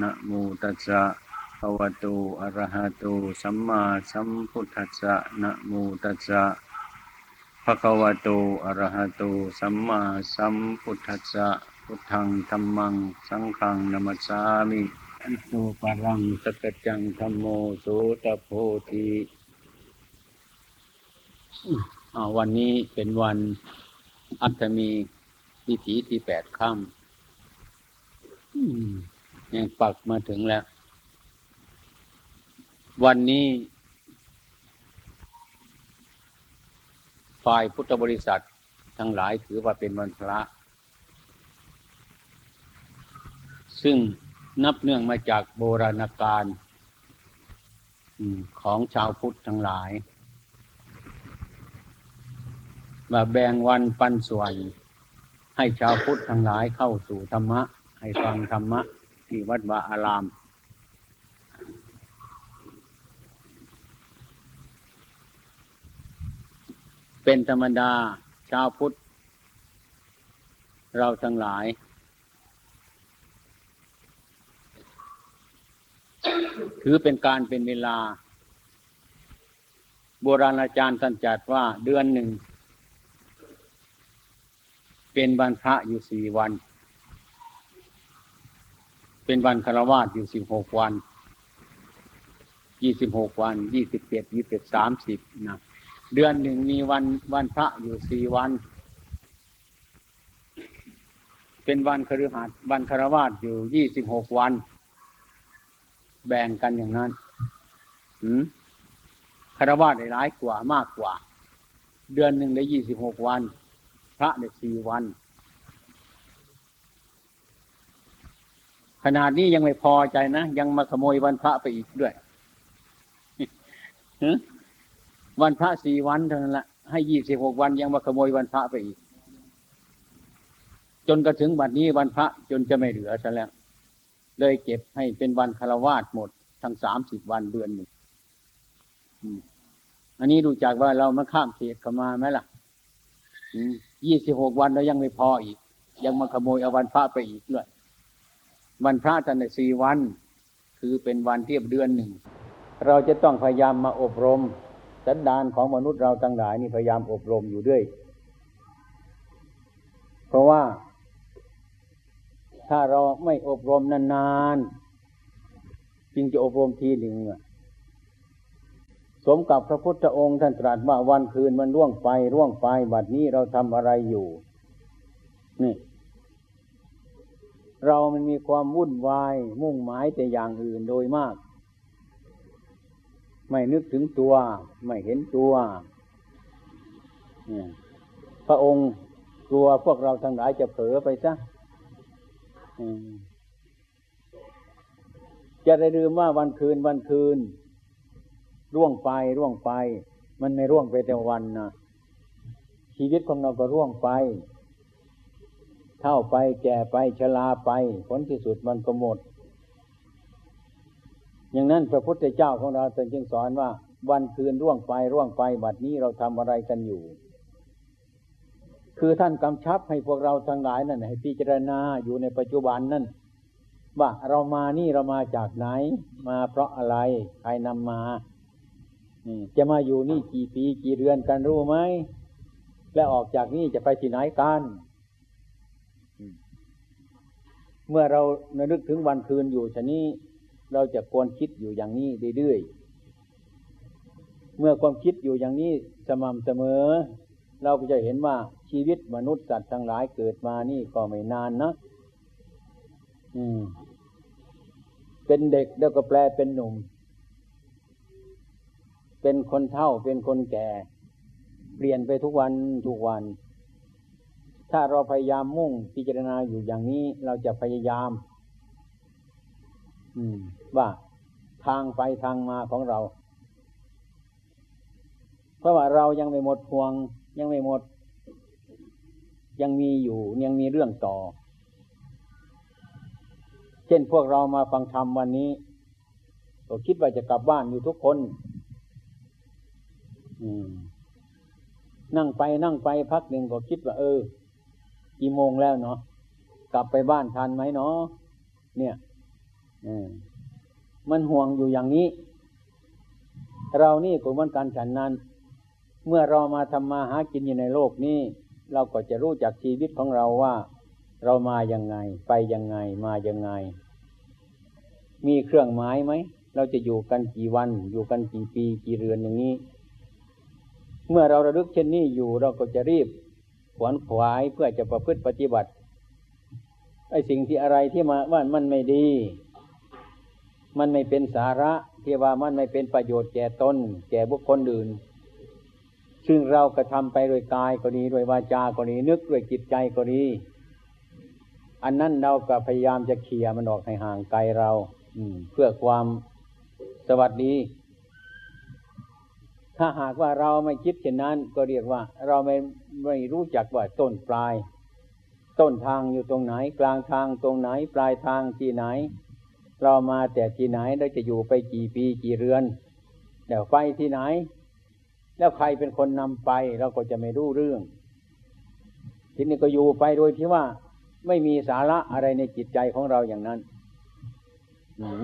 นะโมตัสสะภะวะโตอะระหะโต สัมมาสัมพุทธัสสะนะโมตัสสะภะคะวะโตอะระหะโต สัมมาสัมพุทธัสสะ พุทธังธัมมัง สังฆังนัมัสสามิอิโตปะรังสัจจังธัมโมโสตโพธิวันนี้เป็นวันอัตมีวิถีที่แปดค่ำ ปักมาถึงแล้ว วันนี้ ฝ่ายพุทธบริษัททั้งหลายถือว่าเป็นวันพระ ซึ่งนับเนื่องมาจากโบราณกาลของชาวพุทธทั้งหลายมาแบ่งวันปันส่วน ให้ชาวพุทธทั้งหลายเข้าสู่ธรรมะ ให้ฟังธรรมะ ที่วัดวาอาราม เป็นธรรมดาชาวพุทธ เราทั้งหลาย ถือเป็นการเป็นเวลา โบราณอาจารย์ท่านจัดว่าเดือนหนึ่ง เป็นวันพระอยู่สี่วัน เป็นวันคารวาสอยู่สิบหกวันยี่สิบหกวันยี่สิบเจ็ดยี่สิบสามสิบนะเดือนหนึ่งมีวันวันพระอยู่สี่วัน เป็นวันคฤหัสวันคารวาสอยู่ยี่สิบหกวัน แบ่งกันอย่างนั้นหืมคารวาสได้หลายกว่ามากกว่า เดือนหนึ่งได้ยี่สิบหกวัน พระได้สี่วัน นาดนี้ยังไม่พอใจนะ ยังมาขโมยวันพระไปอีกด้วยวันพระสี่วันเท่านั้นละให้ยี่สิบหกวันยังมาขโมยวันพระไปอีก จนกระถึงบัดนี้วันพระจนจะไม่เหลือซะแล้ว เลยเก็บให้เป็นวันคารวาสหมด ทั้งสามสิบวันเดือนหนึ่งอันนี้ดูจากว่าเรามาข้ามเขตเข้ามาไหมล่ะยี่สิบหกวันแล้วยังไม่พออีก ยังมาขโมยเอาวันพระไปอีกด้วย วันพระท่านในสี่วัน คือเป็นวันเทียบเดือนหนึ่ง เราจะต้องพยายามมาอบรม สันดานของมนุษย์เราทั้งหลายนี่พยายามอบรมอยู่ด้วย เพราะว่า ถ้าเราไม่อบรมนานๆจึงจะอบรมทีหนึ่งสมกับพระพุทธองค์ท่านตรัสว่าวันคืนมันร่วงไปร่วงไปบัดนี้เราทำอะไรอยู่ นี่ เรามันมีความวุ่นวาย มุ่งหมายแต่อย่างอื่นโดยมาก ไม่นึกถึงตัว ไม่เห็นตัว พระองค์กลัวพวกเราทั้งหลายจะเผลอไปซะจะได้ลืมว่าวันคืนวันคืน ร่วงไปร่วงไป มันไม่ร่วงไปแต่วันนะชีวิตของเราก็ร่วงไป เท่าไปแก่ไปชราไป ผลที่สุดมันก็หมด อย่างนั้นพระพุทธเจ้าของเราจึงสอนว่า วันคืนร่วงไปร่วงไปบัดนี้เราทำอะไรกันอยู่ คือท่านกำชับให้พวกเราทั้งหลายนั่นให้พิจารณาอยู่ในปัจจุบันนั่นว่าเรามานี่เรามาจากไหน มาเพราะอะไร ใครนำมาจะมาอยู่นี่กี่ปีกี่เดือนกันรู้ไหม และออกจากนี่จะไปที่ไหนกัน เมื่อเรานึกถึงวันคืนอยู่ชนี้ เราจะควรคิดอยู่อย่างนี้เรื่อยๆ เมื่อความคิดอยู่อย่างนี้สม่ำเสมอ เราก็จะเห็นว่าชีวิตมนุษย์สัตว์ทั้งหลายเกิดมานี่ก็ไม่นานนะอืม เป็นเด็กแล้วก็แปลเป็นหนุ่ม เป็นคนเฒ่าเป็นคนแก่ เปลี่ยนไปทุกวันทุกวัน ถ้าเราพยายามมุ่งพิจารณาอยู่อย่างนี้ เราจะพยายาม อืม ว่าทางไปทางมาของเรา เพราะว่าเรายังไม่หมดพวง ยังไม่หมด ยังมีอยู่ยังมีเรื่องต่อ เช่นพวกเรามาฟังธรรมวันนี้ก็คิดว่าจะกลับบ้านอยู่ทุกคนนั่งไปนั่งไปพักหนึ่งก็คิดว่าเออ กี่โมงแล้วเนาะกลับไปบ้านทันไหมเนาะเนี่ยมันห่วงอยู่อย่างนี้ เรานี่ก็เหมือนกันฉันนั้น เมื่อเรามาทำมาหากินอยู่ในโลกนี้ เราก็จะรู้จักชีวิตของเราว่า เรามายังไง ไปยังไงมายังไง มีเครื่องหมายไหมเราจะอยู่กันกี่วัน อยู่กันกี่ปี กี่เรือนอย่างนี้ เมื่อเราระลึกเช่นนี้อยู่เราก็จะรีบ ขวนขวายเพื่อจะประพฤติปฏิบัติไอ้สิ่งที่อะไรที่มาว่ามันไม่ดี มันไม่เป็นสาระที่ว่ามันไม่เป็นประโยชน์แก่ตนแก่บุคคลอื่น ซึ่งเรากระทำไปโดยกายก็ดีโดยวาจาก็ดีนึกด้วยจิตใจก็ดี อันนั้นเราก็พยายามจะเขี่ยมันออกให้ห่างไกลเรา อืเพื่อความสวัสดี ถ้าหากว่าเราไม่คิดเช่นนั้น ก็เรียกว่า เราไม่ไม่รู้จักว่าต้นปลาย ต้นทางอยู่ตรงไหน กลางทางตรงไหนปลายทางที่ไหน เรามาแต่ที่ไหนเราจะอยู่ไปกี่ปีกี่เรือนเดี๋ยวไปที่ไหน แล้วใครเป็นคนนำไปเราก็จะไม่รู้เรื่อง ทีนี้ก็อยู่ไปโดยที่ว่า ไม่มีสาระอะไรในจิตใจของเราอย่างนั้น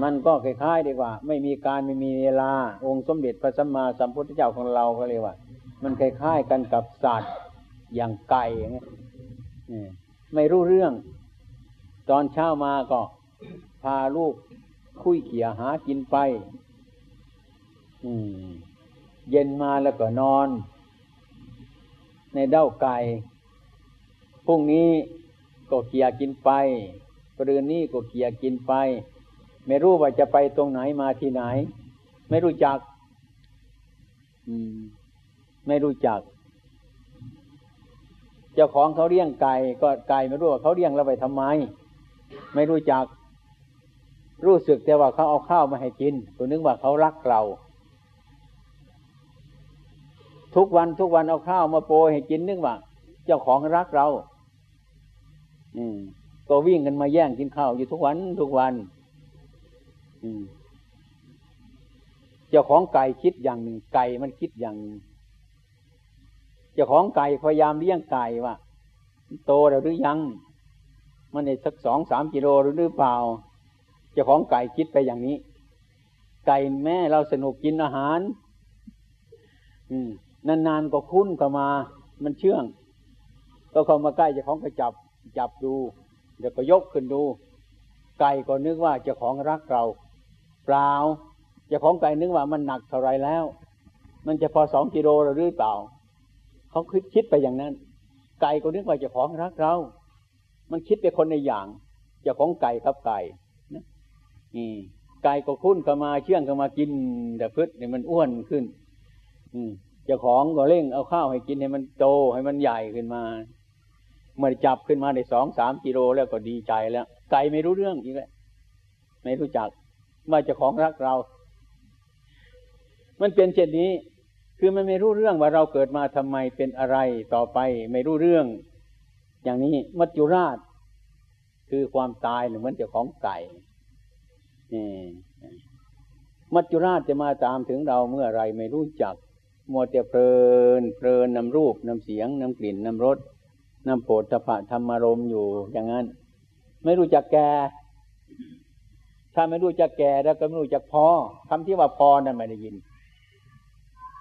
มันก็คล้ายๆดีกว่า ไม่มีการไม่มีเวลา องค์สมเด็จพระสัมมาสัมพุทธเจ้าของเราก็เลยว่า มันคล้ายๆกันกับสัตว์อย่างไก่เงี้ยไม่รู้เรื่อง ตอนเช้ามาก็ พาลูกคุยเขี่ยหากินไป อืม เย็นมาแล้วก็นอน ในเด้าไก่พรุ่งนี้ก็เขี่ยกินไปปรืนนี้ก็เขี่ยกินไป ไม่รู้ว่าจะไปตรงไหนมาที่ไหน ไม่รู้จัก อืม ไม่รู้จัก เจ้าของเขาเลี้ยงไก่ก็ไก่ไม่รู้ว่าเขาเลี้ยงเราไปทำไม ไม่รู้จัก รู้สึกแต่ว่าเขาเอาข้าวมาให้กินตัวนึกว่าเขารักเรา ทุกวันทุกวันเอาข้าวมาโปรยให้กินนึกว่า เจ้าของรักเรา อืม ก็วิ่งกันมาแย่งกินข้าวอยู่ทุกวันทุกวัน เจ้าของไก่คิดอย่างหนึ่งไก่มันคิดอย่างหนึ่งเจ้าของไก่พยายามเลี้ยงไก่ว่าโตแล้วหรือยัง มันในสักสองสามกิโลหรือเปล่า เจ้าของไก่คิดไปอย่างนี้ ไก่แม่เราสนุกกินอาหาร อืม นานๆก็คุ้นเข้ามา มันเชื่อง ก็เข้ามาใกล้เจ้าของก็จับจับดู เดี๋ยวก็ยกขึ้นดู ไก่ก็นึกว่าเจ้าของรักเรา เปล่าจ้าของไก่นึกว่ามันหนักเท่าไรแล้ว มันจะพอสองกิโลหรือเปล่าเขาคิดคิดไปอย่างนั้น ไก่ก็นึกว่าจะของรักเรา มันคิดไปคนในอย่างจะของไก่ครับไก่นะนี่ไก่ก็คุ้นเข้ามาเชื่องเข้ามากิน แต่พืชเนี่ยมันอ้วนขึ้น อืมจะของก็เร่งเอาข้าวให้กินให้มันโตให้มันใหญ่ขึ้นมาเมื่อจับขึ้นมาได้สองสามกิโลแล้วก็ดีใจแล้ว ไก่ไม่รู้เรื่องอีกแล้วไม่รู้จัก ว่าจะของรักเรา มันเป็นเช่นนี้ คือมันไม่รู้เรื่องว่าเราเกิดมาทำไมเป็นอะไรต่อไป ไม่รู้เรื่อง อย่างนี้มัจจุราช คือความตายเหมือนเจ้าของไก่มัจจุราชจะมาตามถึงเราเมื่อไรไม่รู้จักมัวแต่เพลินเพลินนำรูปนำเสียงนำกลิ่นนำรสนำโผฏฐะธรรมารมอยู่อย่างนั้น ไม่รู้จักแก ถ้าไม่รู้จักแก่แล้วก็ไม่รู้จักพอคำที่ว่าพอนั่นไม่ได้ยิน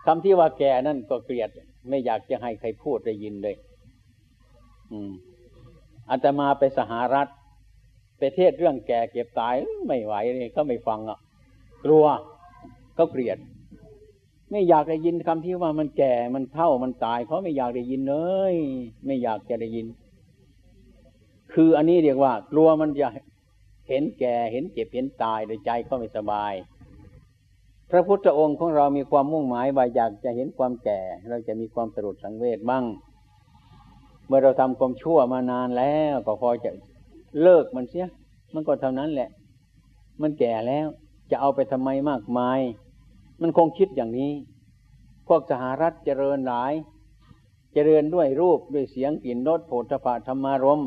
คำที่ว่าแก่นั่นก็เกลียด ไม่อยากจะให้ใครพูดได้ยินเลย อืมอาตมาไปสหรัฐไปเทศเรื่องแก่เก็บตายไม่ไหวเลยเขาไม่ฟังอะ กลัวเขาเกลียด ไม่อยากได้ยินคำที่ว่ามันแก่มันเท่ามันตายเขาไม่อยากได้ยินเลย ไม่อยากจะได้ยิน คืออันนี้เรียกว่ากลัวมันจะ เห็นแก่เห็นเจ็บเห็นตายโดยใจเขาไม่สบาย พระพุทธองค์ของเรามีความมุ่งหมายว่าอยากจะเห็นความแก่ เราจะมีความสรุดสังเวชบ้าง เมื่อเราทำความชั่วมานานแล้วก็พอจะเลิกมันเสีย มันก็เท่านั้นแหละ มันแก่แล้ว จะเอาไปทำไมมากมาย มันคงคิดอย่างนี้ พวกสหรัฐเจริญหลาย เจริญด้วยรูปด้วยเสียงกลิ่นรสโผฏฐะธรรมารม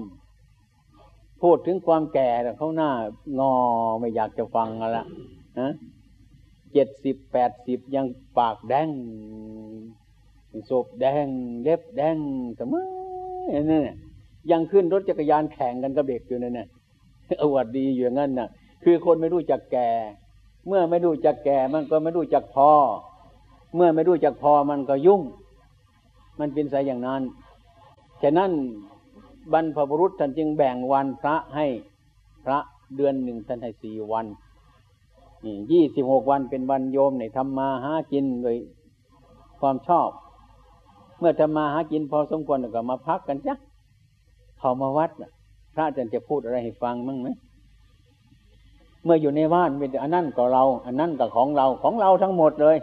พูดถึงความแก่เขาหน้างอไม่อยากจะฟังละนะเจ็ดสิบแปดสิบยังปากแดงศพแดงเล็บแดงเสมอนั่นยังขึ้นรถจักรยานแข่งกันกับเด็กอยู่นั่นน่ะอวดดีอยู่งั้นน่ะ คือคนไม่รู้จักแก่ เมื่อไม่รู้จักแก่มันก็ไม่รู้จักพอ เมื่อไม่รู้จักพอมันก็ยุ่ง มันเป็นสายอย่างนั้น ฉะนั้น บรรพบุรุษท่านจึงแบ่งวันพระให้พระเดือนหนึ่งท่านให้สี่วันยี่สิบหกวันเป็นวันโยมในทำมาหากินโดยความชอบ เมื่อทำมาหากินพอสมควรก็มาพักกันจ้ะเขามาวัดพระอาจารย์จะพูดอะไรให้ฟังมั้งไหมเมื่ออยู่ในบ้านเป็นอันนั้นก็เรา อันนั้นก็ของเราของเราทั้งหมดเลย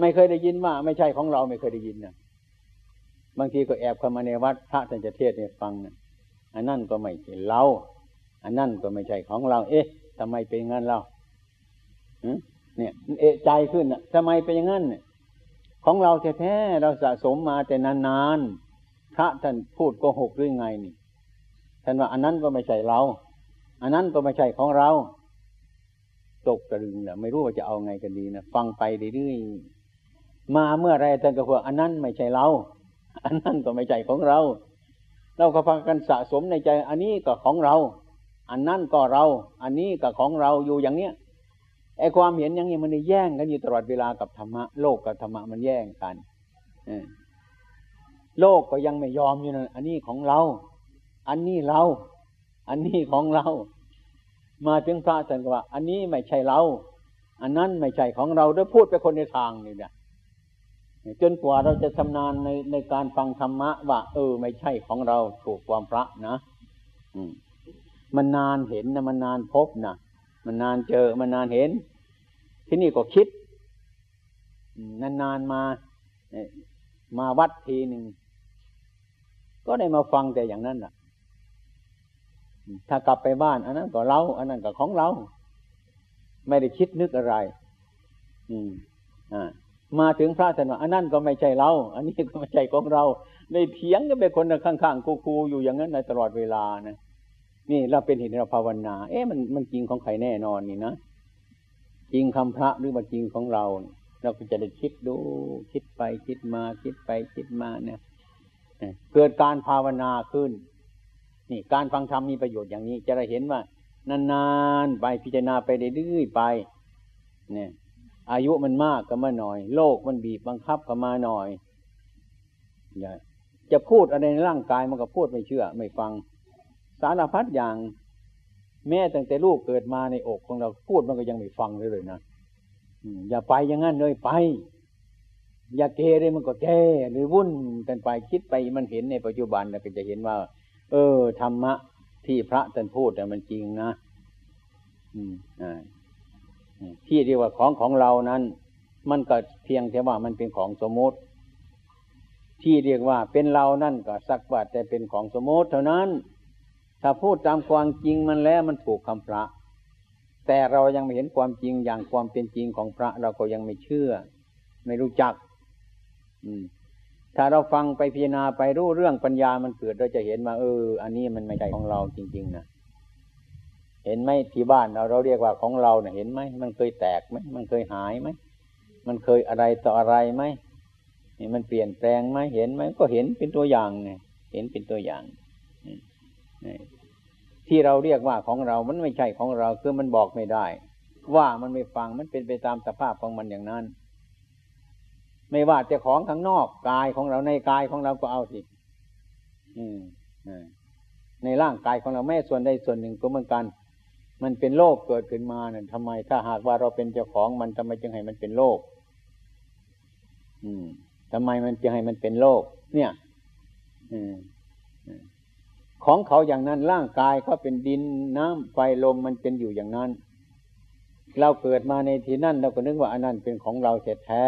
ไม่เคยได้ยินว่า ไม่ใช่ของเราไม่เคยได้ยินนะ บางทีก็แอบเข้ามาในวัดพระท่านจะเทศให้ฟังนะอันนั้นก็ไม่ใช่เรา อันนั้นก็ไม่ใช่ของเรา เอ๊ะทำไมเป็นงั้นเราเนี่ยเอะใจขึ้นอะทำไมเป็นอย่างนั้นเนี่ยของเราแท้ๆเราสะสมมาแต่นานๆพระท่านพูดโกหกหรือไงนี่ท่านว่าอันนั้นก็ไม่ใช่เรา อันนั้นก็ไม่ใช่ของเรา ตกตะลึงเนี่ยไม่รู้ว่าจะเอาไงกันดีนะฟังไปเรื่อยๆมาเมื่อไรท่านก็บอกอันนั้นไม่ใช่เรา อันนั้นก็ไม่ใช่ของเรา เราก็ฟังกันสะสมในใจ อันนี้ก็ของเรา อันนั้นก็เรา อันนี้ก็ของเราอยู่อย่างเนี้ยไอความเห็นอย่างนี้มันแย่งกันอยู่ตลอดเวลากับธรรมะโลกกับธรรมะมันแย่งกันโลกก็ยังไม่ยอมอยู่นะอันนี้ของเรา อันนี้เรา อันนี้ของเรา มาถึงพระท่านก็ว่า อันนี้ไม่ใช่เรา อันนั้นไม่ใช่ของเราด้วยพูดไปคนในทางนี่เนี่ย จนกว่าเราจะชำนาญในในการฟังธรรมะ ว่า เออ ไม่ใช่ของเราถูกความพระนะมันนานเห็นนะมันนานพบนะมันนานเจอมันนานเห็น ที่นี่ก็คิดนานๆมามาวัดทีหนึ่งก็ได้มาฟังแต่อย่างนั้นแหละถ้ากลับไปบ้าน อันนั้นก็เราอันนั้นก็ของเรา ไม่ได้คิดนึกอะไร อืม อ่า มาถึงพระท่านว่าอันนั้นก็ไม่ใช่เรา อันนี้ก็ไม่ใช่ของเราในเถียงก็เป็นคนข้างๆคูๆอยู่อย่างนั้นในตลอดเวลานะนี่เราเป็นเหตุเราภาวนา เอ๊ะมันมันจริงของใครแน่นอนนี่นะจริงคำพระหรือว่าจริงของเรา เราก็จะได้คิดดู คิดไปคิดมา คิดไปคิดมาเนี่ยเกิดการภาวนาขึ้น นี่ การฟังธรรมมีประโยชน์อย่างนี้ จะได้เห็นว่านานๆไปพิจารณาไปเรื่อยๆไป เนี่ย อายุมันมากก็มาหน่อย โลกมันบีบบังคับก็มาหน่อยอย่าจะพูดอะไรในร่างกายมันก็พูดไม่เชื่อ ไม่ฟัง สารพัดอย่าง แม้ตั้งแต่ลูกเกิดมาในอกของเราพูดมันก็ยังไม่ฟังเลยเลยนะอย่าไปอย่างนั้นเลยไป อย่าเกเรมันก็แก้หรือวุ่นกันไปคิดไปมันเห็นในปัจจุบันเราก็จะเห็นว่า เออธรรมะที่พระท่านพูดแต่มันจริงนะ อืมอ่า ที่เรียกว่าของของเรานั้น มันก็เพียงแค่ว่ามันเป็นของสมมติ ที่เรียกว่าเป็นเรานั่นก็สักว่าแต่เป็นของสมมติเท่านั้น ถ้าพูดตามความจริงมันแล้วมันถูกคำพระ แต่เรายังไม่เห็นความจริงอย่างความเป็นจริงของพระเราก็ยังไม่เชื่อ ไม่รู้จัก อืมถ้าเราฟังไปพิจารณาไปรู้เรื่องปัญญามันเกิดเราจะเห็นว่าเออ อันนี้มันไม่ใช่ของเราจริง ๆนะ เห็นไหมที่บ้านเราเราเรียกว่าของเราเนี่ยเห็นไหมมันเคยแตกไหมมันเคยหายไหมมันเคยอะไรต่ออะไรไหมนี่มันเปลี่ยนแปลงไหมเห็นไหมก็เห็นเป็นตัวอย่างไงเห็นเป็นตัวอย่างที่เราเรียกว่าของเรา มันไม่ใช่ของเราคือมันบอกไม่ได้ ว่ามันไม่ฟังมันเป็นไปตามสภาพของมันอย่างนั้น ไม่ว่าจะของข้างนอกกายของเราในกายของเราก็เอาสิในร่างกายของเราแม่ส่วนใดส่วนหนึ่งก็เหมือนกัน มันเป็นโลกเกิดขึ้นมาเนี่ยทำไม ถ้าหากว่าเราเป็นเจ้าของมันทำไมจึงให้มันเป็นโลกอืมทำไมมันจึงให้มันเป็นโลกเนี่ยอืมของเขาอย่างนั้นร่างกายเขาเป็นดินน้ำไฟลมมันเป็นอยู่อย่างนั้น เราเกิดมาในที่นั่นเราก็นึกว่าอันนั้นเป็นของเราแท้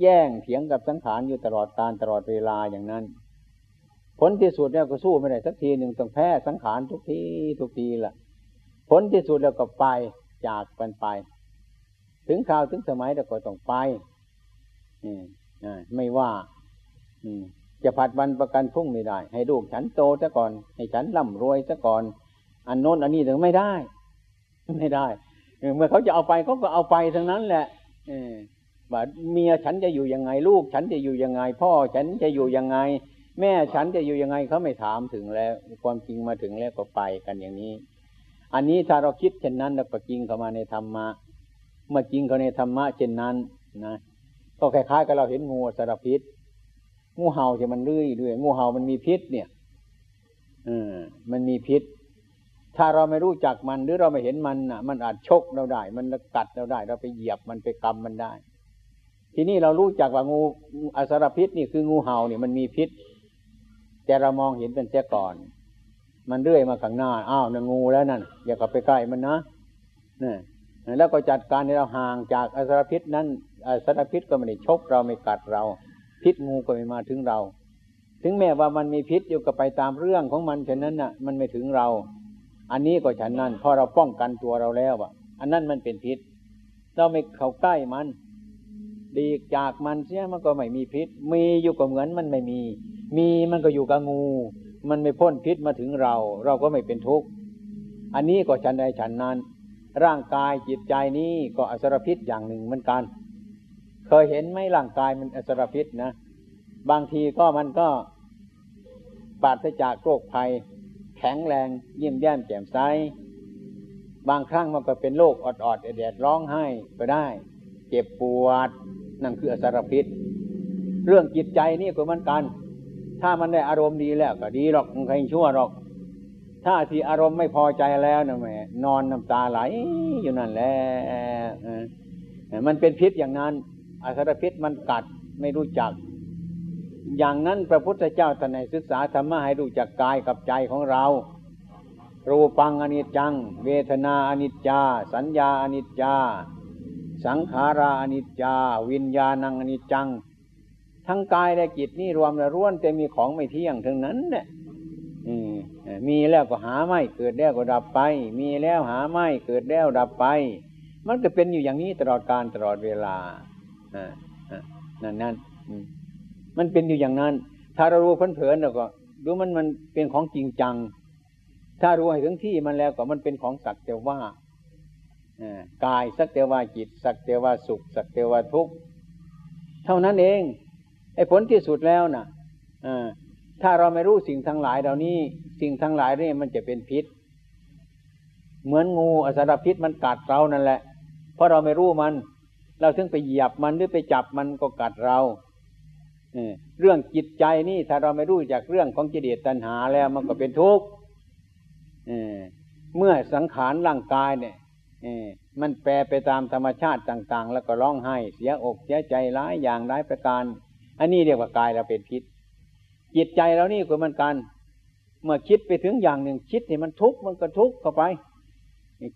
แย่งเถียงกับสังขารอยู่ตลอดการตลอดเวลาอย่างนั้น ผลที่สุดแล้วก็สู้ไม่ได้สักทีหนึ่งต้องแพ้สังขารทุกทีทุกทีล่ะ ผลที่สุดแล้วก็ไปจากกันไป ถึงข่าวถึงสมัยแล้วก็ต้องไปไม่ว่าจะผัดวันประกันพรุ่งไม่ได้ ให้ลูกฉันโตซะก่อน ให้ฉันร่ำรวยซะก่อน อันโน้นอันนี้ถึงไม่ได้ ไม่ได้เมื่อเขาจะเอาไปเขาก็เอาไปทั้งนั้นแหละว่าเมียฉันจะอยู่ยังไง ลูกฉันจะอยู่ยังไง พ่อฉันจะอยู่ยังไง แม่ฉันจะอยู่ยังไงเขาไม่ถามถึงแล้ว ความจริงมาถึงแล้วก็ไปกันอย่างนี้ อันนี้ถ้าเราคิดเช่นนั้นเราก็จริงเข้ามาในธรรมะ เมื่อจริงเข้าในธรรมะเช่นนั้นนะก็คล้ายๆกับเราเห็นงูสารพิษ งูเห่าที่มันเลื่อยด้วยงูเห่ามันมีพิษเนี่ยอืมมันมีพิษ ถ้าเราไม่รู้จักมันหรือเราไม่เห็นมันอะ มันอาจชกเราได้ มันกัดเราได้ เราไปเหยียบมันไปกำมันได้ ทีนี้เรารู้จักว่างูอสารพิษนี่คืองูเห่าเนี่ยมันมีพิษ แต่เรามองเห็นเป็นเสียก่อน มันเรื่อยมาข้างหน้า อ้าวนั่งูแล้วนั่น อย่ากับไปใกล้มันนะนี่แล้วก็จัดการให้เราห่างจากอสารพิษนั้นอสารพิษก็ไม่ได้ชกเราไม่กัดเรา พิษงูก็ไม่มาถึงเรา ถึงแม้ว่ามันมีพิษอยู่ก็ไปตามเรื่องของมันฉะนั้นน่ะ มันไม่ถึงเรา อันนี้ก็ฉันนั้นพอเราป้องกันตัวเราแล้วอะ อันนั้นมันเป็นพิษ เราไม่เข้าใกล้มัน ดีจากมันเสียมันก็ไม่มีพิษ มีอยู่ก็เหมือนมันไม่มี มีมันก็อยู่กับงู มันไม่พ้นพิษมาถึงเรา เราก็ไม่เป็นทุกข์ อันนี้ก็ฉันใดฉันนั้น ร่างกายจิตใจนี้ก็อสรพิษอย่างหนึ่งเหมือนกัน เคยเห็นไหมร่างกายมันอสรพิษนะ บางทีก็มันก็ปราศจากโรคภัย แข็งแรงเยี่ยมแย้มแจ่มใส บางครั้งมันก็เป็นโรคอดอดแดดร้องไห้ก็ได้ เจ็บปวดนั่นคืออสรพิษ เรื่องจิตใจนี่ก็เหมือนกัน ถ้ามันได้อารมณ์ดีแล้วก็ดีหรอกมันใครชั่วหรอก ถ้าที่อารมณ์ไม่พอใจแล้วนะแม่นอนน้ำตาไหลอยู่นั่นแหละมันเป็นพิษอย่างนั้นอสรพิษมันกัดไม่รู้จัก อย่างนั้นพระพุทธเจ้าท่านให้ศึกษาธรรมะให้รู้จักกายกับใจของเรา รูปังอนิจจัง เวทนาอนิจจา สัญญาอนิจจา สังขาราอนิจจา วิญญาณังอนิจจัง ทั้งกายและจิตนี่รวมแล้วร่วนแต่มีของไม่เที่ยงทั้งนั้นเนี่ยมีแล้วก็หาไม่เกิดแล้วก็ดับไป มีแล้วหาไม่เกิดแล้วดับไป มันก็เป็นอยู่อย่างนี้ตลอดการตลอดเวลานั่นนั่นมันเป็นอยู่อย่างนั้น ถ้าเรารู้เพลินๆแล้วก็รู้มันมันเป็นของจริงจัง ถ้ารู้ให้ถึงที่มันแล้วก็มันเป็นของสักแต่ว่ากายสักแต่ว่าจิต สักแต่ว่าสุข สักแต่ว่าทุกข์เท่านั้นเอง อ้ผลที่สุดแล้วนะ่ะถ้าเราไม่รู้สิ่งทั้งหลายเหล่านี้ สิ่งทั้งหลายนี่มันจะเป็นพิษ เหมือนงูอสารพิษมันกัดเรานั่นแหละ เพราะเราไม่รู้มัน เราถึงไปเหยียบมันหรือไปจับมันก็กัดเราเรื่องจิตใจนี่ถ้าเราไม่รู้จากเรื่องของจิเดชตัณหาแล้วมันก็เป็นทุกข์เมื่อสังขารร่างกายเนี่ยมันแปรไปตามธรรมชาติต่าง ๆ แล้วก็ร้องไห้เสียอกเสียใจร้ายอย่างร้ายประการ อันนี้เรียกว่ากายเราเป็นพิษ จิตใจเรานี่ก็เหมือนกัน เมื่อคิดไปถึงอย่างหนึ่งคิดให้มันทุกข์มันก็ทุกข์เข้าไป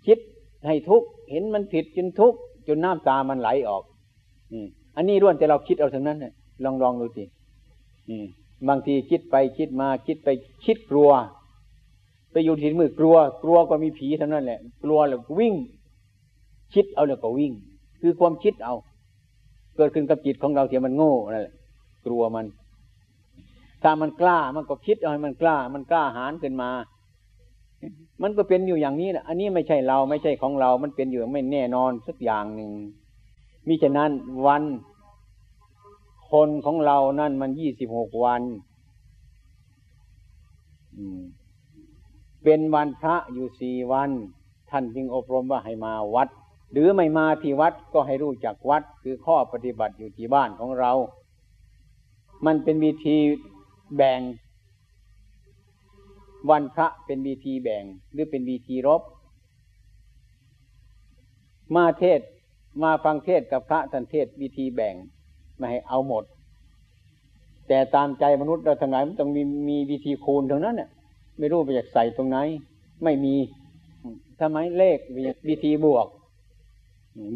คิดให้ทุกข์เห็นมันผิดจนทุกข์จนน้ำตามันไหลออกอันนี้ร่วนแต่เราคิดเอาทั้งนั้นเนี่ยลองลองดูสิบางทีคิดไปคิดมาคิดไปคิดกลัว ไปอยู่ที่มือกลัว กลัวก็มีผีเทั้งนั้นแหละ กลัวแล้ววิ่ง คิดเอาแล้วก็วิ่ง คือความคิดเอา เกิดขึ้นกับจิตของเราที่มันโง่นั่นแหละ กลัวมัน ถ้ามันกล้ามันก็คิดเอาให้มันกล้า มันกล้าหารขึ้นมา มันก็เป็นอยู่อย่างนี้แหละอันนี้ไม่ใช่เราไม่ใช่ของเรา มันเป็นอยู่ไม่แน่นอนสักอย่างหนึ่งมิฉะนั้นวัน คนของเรานั่นมันยี่สิบหกวันเป็นวันพระอยู่สี่วัน ท่านจึงอบรมว่าให้มาวัด หรือไม่มาที่วัดก็ให้รู้จักวัด คือข้อปฏิบัติอยู่ที่บ้านของเรา มันเป็นวิธีแบ่ง วันพระเป็นวีทีแบ่ง หรือเป็นวีทีรบ มาเทศมาฟังเทศกับพระท่านเทศวิธีแบ่งไม่ให้เอาหมด แต่ตามใจมนุษย์เราทั้งหลายมันต้องมีมีวิธีคูณตรงนั้นเนี่ยไม่รู้ไปอยากใส่ตรงไหน ไม่มีทำไมเลขวิธีบวก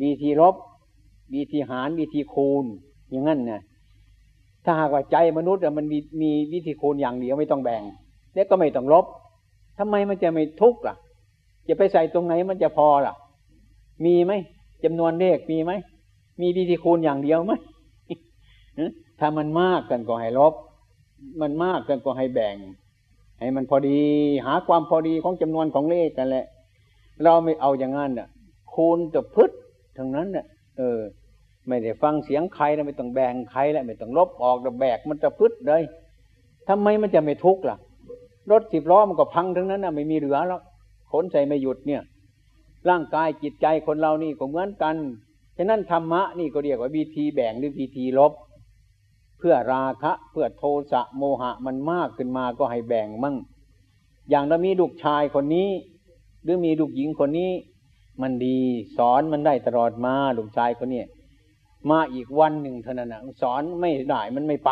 วิธีลบวิธีหารวิธีคูณ อย่างนั้นเนี่ย ถ้าหากว่าใจมนุษย์มันมีมีวิธีคูณอย่างเดียวไม่ต้องแบ่งแล้วก็ไม่ต้องลบทำไมมันจะไม่ทุกข์ล่ะ จะไปใส่ตรงไหนมันจะพอล่ะ มีไหมจำนวนเลขมีไหมมีวิธีคูณอย่างเดียวไหมถ้ามันมากกันก็ให้ลบ มันมากกันก็ให้แบ่ง ให้มันพอดีหาความพอดีของจำนวนของเลขกันแหละ เราไม่เอาอย่างนั้นอะ คูณจะพึดทั้งนั้นน่ะ เออ ไม่ได้ฟังเสียงใครแล้วไม่ต้องแบ่งใครแล้วไม่ต้องลบออกแต่แบกมันจะพึดเลยทำไมมันจะไม่ทุกข์ล่ะ รถสิบล้อมันก็พังทั้งนั้นนะไม่มีเหลือแล้วขนใส่ไม่หยุดเนี่ย ร่างกายจิตใจคนเรานี่ก็เหมือนกัน ฉะนั้นธรรมะนี่ก็เรียกว่าวิธีแบ่งหรือวิธีลบ เพื่อราคะเพื่อโทสะโมหะมันมากขึ้นมาก็ให้แบ่งมั่ง อย่างเรามีลูกชายคนนี้ หรือมีลูกหญิงคนนี้ มันดีสอนมันได้ตลอดมาลูกชายคนนี้ มาอีกวันหนึ่งเท่านั้นนะสอนไม่ได้มันไม่ไป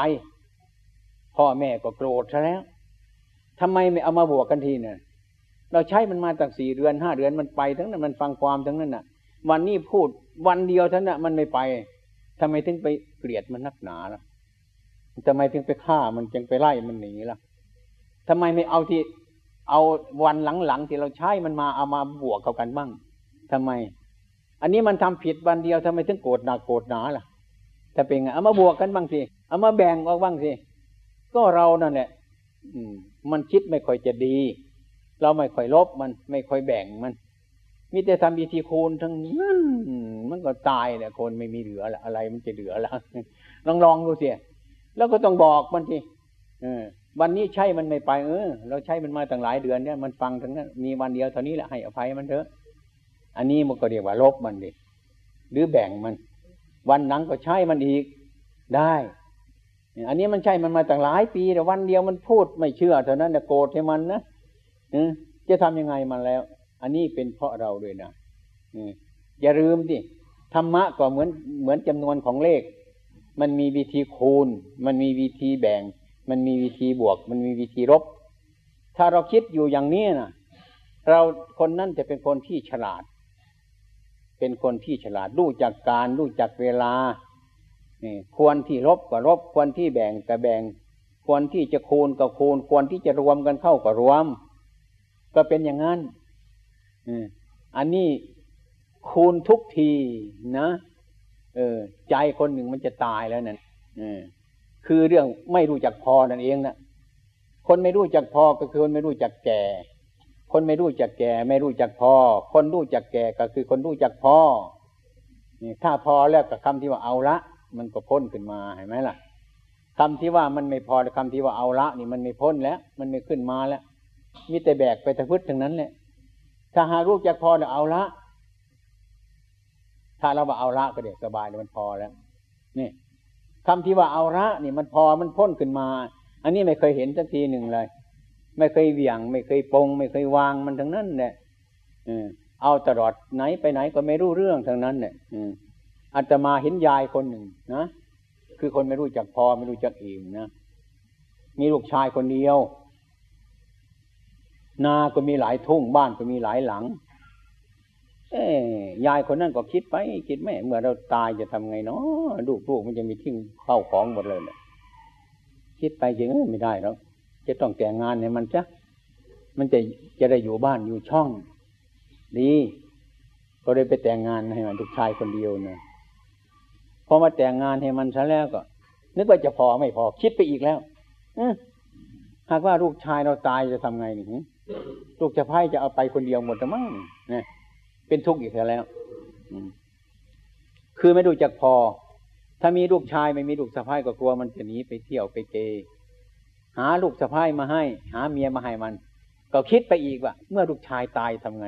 พ่อแม่ก็โกรธซะแล้วทำไมไม่เอามาบวกกันทีเนี่ยเราใช้มันมาตั้งสี่เดือนห้าเดือนมันไป ทั้งนั้นมันฟังความทั้งนั้นน่ะ วันนี้พูดวันเดียวเท่านั้นมันไม่ไปทำไมถึงไปเกลียดมันนักหนาล่ะทำไมถึงไปฆ่ามันจึงไปไล่มันหนีล่ะทำไมไม่เอาที่เอาวันหลังๆที่เราใช้มันมาเอามาบวกเข้ากันบ้างทำไม อันนี้มันทำผิดวันเดียวทำไมถึงโกรธหนักโกรธหนาล่ะ ถ้าเป็นไงเอามาบวกกันบ้างสิเอามาแบ่งออกบ้างสิก็เรานั่นแหละอืม มันคิดไม่ค่อยจะดี เราไม่ค่อยลบมัน ไม่ค่อยแบ่งมันมีแต่ทำวิธีคูณทั้งนั้นมันก็ตายเนี่ยคนไม่มีเหลือละอะไรมันจะเหลือละลองลองดูสิแล้วก็ต้องบอกมันสิเออวันนี้ใช่มันไม่ไปเออเราใช้มันมาตั้งหลายเดือนเนี่ยมันฟังทั้งนั้นมีวันเดียวเท่านี้แหละให้อภัยมันเถอะ อันนี้มันก็เรียกว่าลบมันดิหรือแบ่งมัน วันหลังก็ใช้มันอีกได้ อันนี้มันใช่มันมาตั้งหลายปีแต่วันเดียวมันพูดไม่เชื่อเท่านั้นนะโกรธให้มันนะจะทำยังไงมันแล้ว อันนี้เป็นเพราะเราด้วยนะอย่าลืมดิธรรมะก็เหมือนเหมือนจำนวนของเลข มันมีวิธีคูณ มันมีวิธีแบ่ง มันมีวิธีบวก มันมีวิธีลบ ถ้าเราคิดอยู่อย่างนี้นะเราคนนั้นจะเป็นคนที่ฉลาด เป็นคนที่ฉลาดรู้จักการรู้จักเวลาควรที่ลบก็ลบควรที่แบ่งก็แบ่ง ควรที่จะคูณก็คูณ ควรที่จะรวมกันเข้าก็รวม ก็เป็นอย่างนั้นอันนี้คูณทุกทีนะเออ ใจคนหนึ่งมันจะตายแล้วนั่นคือเรื่องไม่รู้จักพอนั่นเองนะคนไม่รู้จักพอก็คือคนไม่รู้จักแก่ คนไม่รู้จักแก่ ไม่รู้จักพอ คนรู้จักแก่ก็คือคนรู้จักพอนี่ถ้าพอแล้วกับคำที่ว่าเอาละ มันก็พ้นขึ้นมาเห็นไหมล่ะคำที่ว่ามันไม่พอคำที่ว่าเอาละ นี่มันไม่พ้นแล้ว มันไม่ขึ้นมาแล้ว มีแต่แบกไปตะพื้นทั้งนั้นแหละถ้าหารูปจากพอเนี่ยเอาละ ถ้าเราว่าเอาละก็เด็กสบายเลยมันพอแล้ว นี่คำที่ว่าเอาละ นี่มันพอมันพ้นขึ้นมา อันนี้ไม่เคยเห็นสักทีหนึ่งเลย ไม่เคยเวี่ยง ไม่เคยปง ไม่เคยวางมันทั้งนั้นเนี่ยเอาตลอดไหนไปไหนก็ไม่รู้เรื่องทั้งนั้นเนี่ยอาตมาเห็นยายคนหนึ่งนะคือคนไม่รู้จักพอไม่รู้จักอิ่มนะมีลูกชายคนเดียว นาก็มีหลายทุ่งบ้านก็มีหลายหลัง เอ้ยายคนนั้นก็คิดไปคิดไม่เมื่อเราตายจะทำไงเนาะลูกลูกมันจะมีทิ้งเข้าของหมดเลยเนี่ยคิดไปจริงไม่ได้แล้ว จะต้องแต่งงานให้มันจ้ะมันจะจะได้อยู่บ้านอยู่ช่อง ดีก็เลยไปแต่งงานให้มันลูกชายคนเดียวเนี่ยพอมาแต่งงานให้มันซะแล้วก็ นึกว่าจะพอไม่พอคิดไปอีกแล้วอหากว่าลูกชายเราตายจะทำไงนี่ลูกจะพ่ายจะเอาไปคนเดียวหมดหรือมั้งเนี่ยเป็นทุกข์อีกแล้วคือไม่ดูจักพอ ถ้ามีลูกชายไม่มีลูกสะพ้ายก็กลัวมันจะหนีไปเที่ยวไปเก หาลูกสะพ้ายมาให้ หาเมียมาให้มัน ก็คิดไปอีกว่าเมื่อลูกชายตายทำไง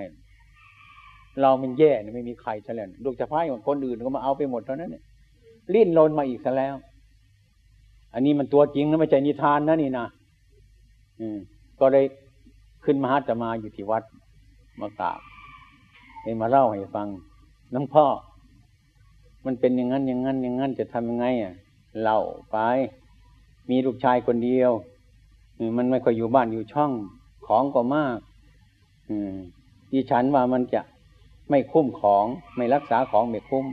เรามันแย่ไม่มีใครเฉลี่ยลูกสะพ้ายของคนอื่นก็มาเอาไปหมดเท่านั้นเนี่ยลิ้นลนมาอีกซะแล้ว อันนี้มันตัวจริงนะไม่ใช่นิทานนะนี่นะอืม ก็เลยขึ้นมาจะมาอยู่ที่วัดมากราบเห็มาเล่าให้ฟังน้องพ่อ มันเป็นอย่างนั้นอย่างนั้นอย่างนั้นจะทำยังไงอะเล่าไป มีลูกชายคนเดียว มันไม่ค่อยอยู่บ้านอยู่ช่องของก็มากอืมดิฉันว่ามันจะไม่คุ้มของไม่รักษาของไม่คุ้ม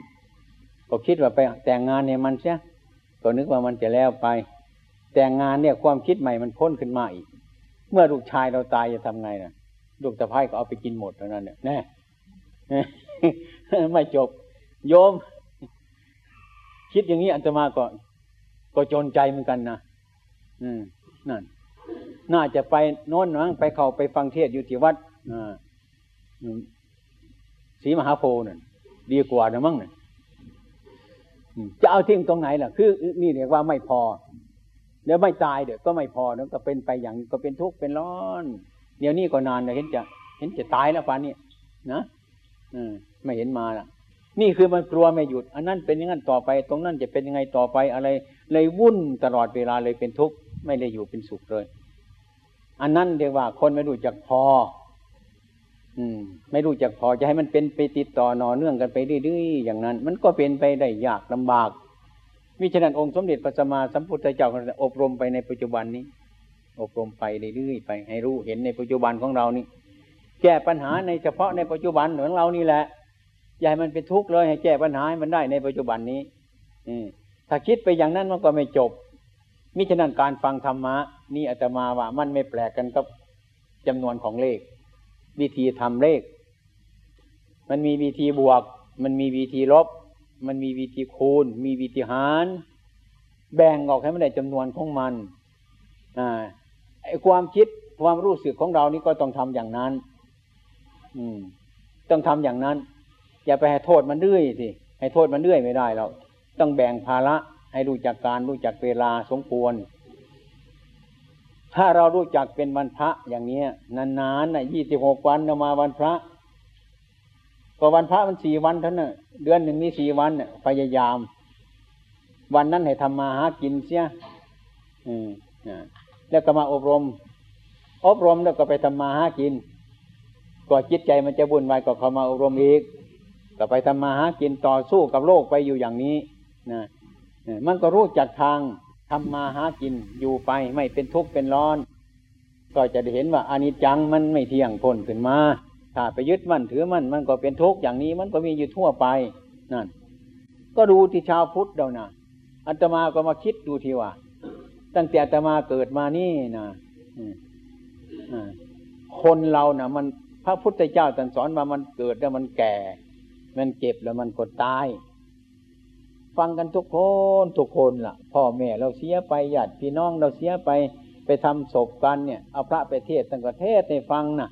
ก็คิดว่าไปแต่งงานเนี่ยมันเสียก็นึกว่ามันจะแล้วไป แต่งงานเนี่ยความคิดใหม่มันพ้นขึ้นมาอีก เมื่อลูกชายเราตายจะทำไงนะลูกตะไคร่ก็เอาไปกินหมดเท่านั้นเนี่ยแน่ไม่จบ โยม คิดอย่างนี้อันตมาก็ ก็จนใจเหมือนกันนะอืมนั่น น่าจะไปโน้นมั้งไปเขาไปฟังเทศอยู่ที่วัดศรีมหาโพนั่นดีกว่านะมั้งเนี่ยจะเอาทิ้งตรงไหนล่ะ คือ นี่เรียกว่าไม่พอ เดี๋ยวไม่ตายเดี๋ยวก็ไม่พอแล้วก็เป็นไปอย่างก็เป็นทุกข์เป็นร้อน เดี๋ยวนี้ก็นานเลยเห็นจะ เห็นจะตายแล้วป่านนี้นะอืมไม่เห็นมาล่ะ นี่คือมันกลัวไม่หยุด อันนั้นเป็นอย่างนั้นต่อไป ตรงนั้นจะเป็นยังไงต่อไปอะไร เลยวุ่นตลอดเวลาเลยเป็นทุกข์ไม่ได้อยู่เป็นสุขเลย อันนั้นเรียกว่าคนไม่รู้จักพอ อืม ไม่รู้จักพอจะให้มันเป็นไปติดต่อนอเนื่องกันไปเรื่อยๆอย่างนั้น มันก็เป็นไปได้ยากลำบากมิฉะนั้นองค์สมเด็จพระสัมมาสัมพุทธเจ้าอบรมไปในปัจจุบันนี้ อบรมไปเรื่อยๆไป ให้รู้เห็นในปัจจุบันของเรานี่ แก้ปัญหาในเฉพาะในปัจจุบันของเรานี่แหละอย่าให้มันเป็นทุกข์เลยให้แก้ปัญหาให้มันได้ในปัจจุบันนี้ถ้าคิดไปอย่างนั้นมันก็ไม่จบมิฉะนั้นการฟังธรรมะ นี่อาตมาว่ามันไม่แปลกกันกับจำนวนของเลข วิธีทำเลข มันมีวิธีบวก มันมีวิธีลบ มันมีวิธีคูณ มีวิธีหาร แบ่งออกให้มันได้จำนวนของมันอ่าไอความคิดความรู้สึกของเรานี่ก็ต้องทำอย่างนั้น อืม ต้องทำอย่างนั้น อย่าไปให้โทษมันเรื่อยสิให้โทษมันเรื่อยไม่ได้เราต้องแบ่งภาระให้รู้จักการรู้จักเวลาสมควร ถ้าเรารู้จักเป็นวันพระอย่างนี้นานๆน่ะยี่สิบหกวันมาวันพระก็วันพระมันสี่วันเท่านั้นเดือนหนึ่งมีสี่วันพยายาม วันนั้นให้ทำมาหากินเสียอืมแล้วก็มาอบรม อบรมแล้วก็ไปทำมาหากินก็จิตใจมันจะบุญวายก็เข้ามาอบรมอีกก็ไปทำมาหากินต่อสู้กับโลกไปอยู่อย่างนี้นะมันก็รู้จักทาง ทำมาหากินอยู่ไปไม่เป็นทุกข์เป็นร้อน ก็จะได้เห็นว่าอานิจจังมันไม่เที่ยงพ้นขึ้นมา ถ้าไปยึดมั่นถือมั่นมันก็เป็นทุกข์อย่างนี้มันก็มีอยู่ทั่วไปนั่น ก็ดูที่ชาวพุทธเรานะอัตมาก็มาคิดดูทีว่า ตั้งแต่อัตมาเกิดมานี่นะคนเรานะ่ะ มันพระพุทธเจ้าตรัสสอนมามันเกิดแล้วมันแก่ มันเจ็บแล้วมันก็ตาย ฟังกันทุกคนทุกคนล่ะ พ่อแม่เราเสียไปญาติพี่น้องเราเสียไปไปทำศพกันเนี่ยเอาพระไปเทศตั้งประเทศในฟังนะ่ะ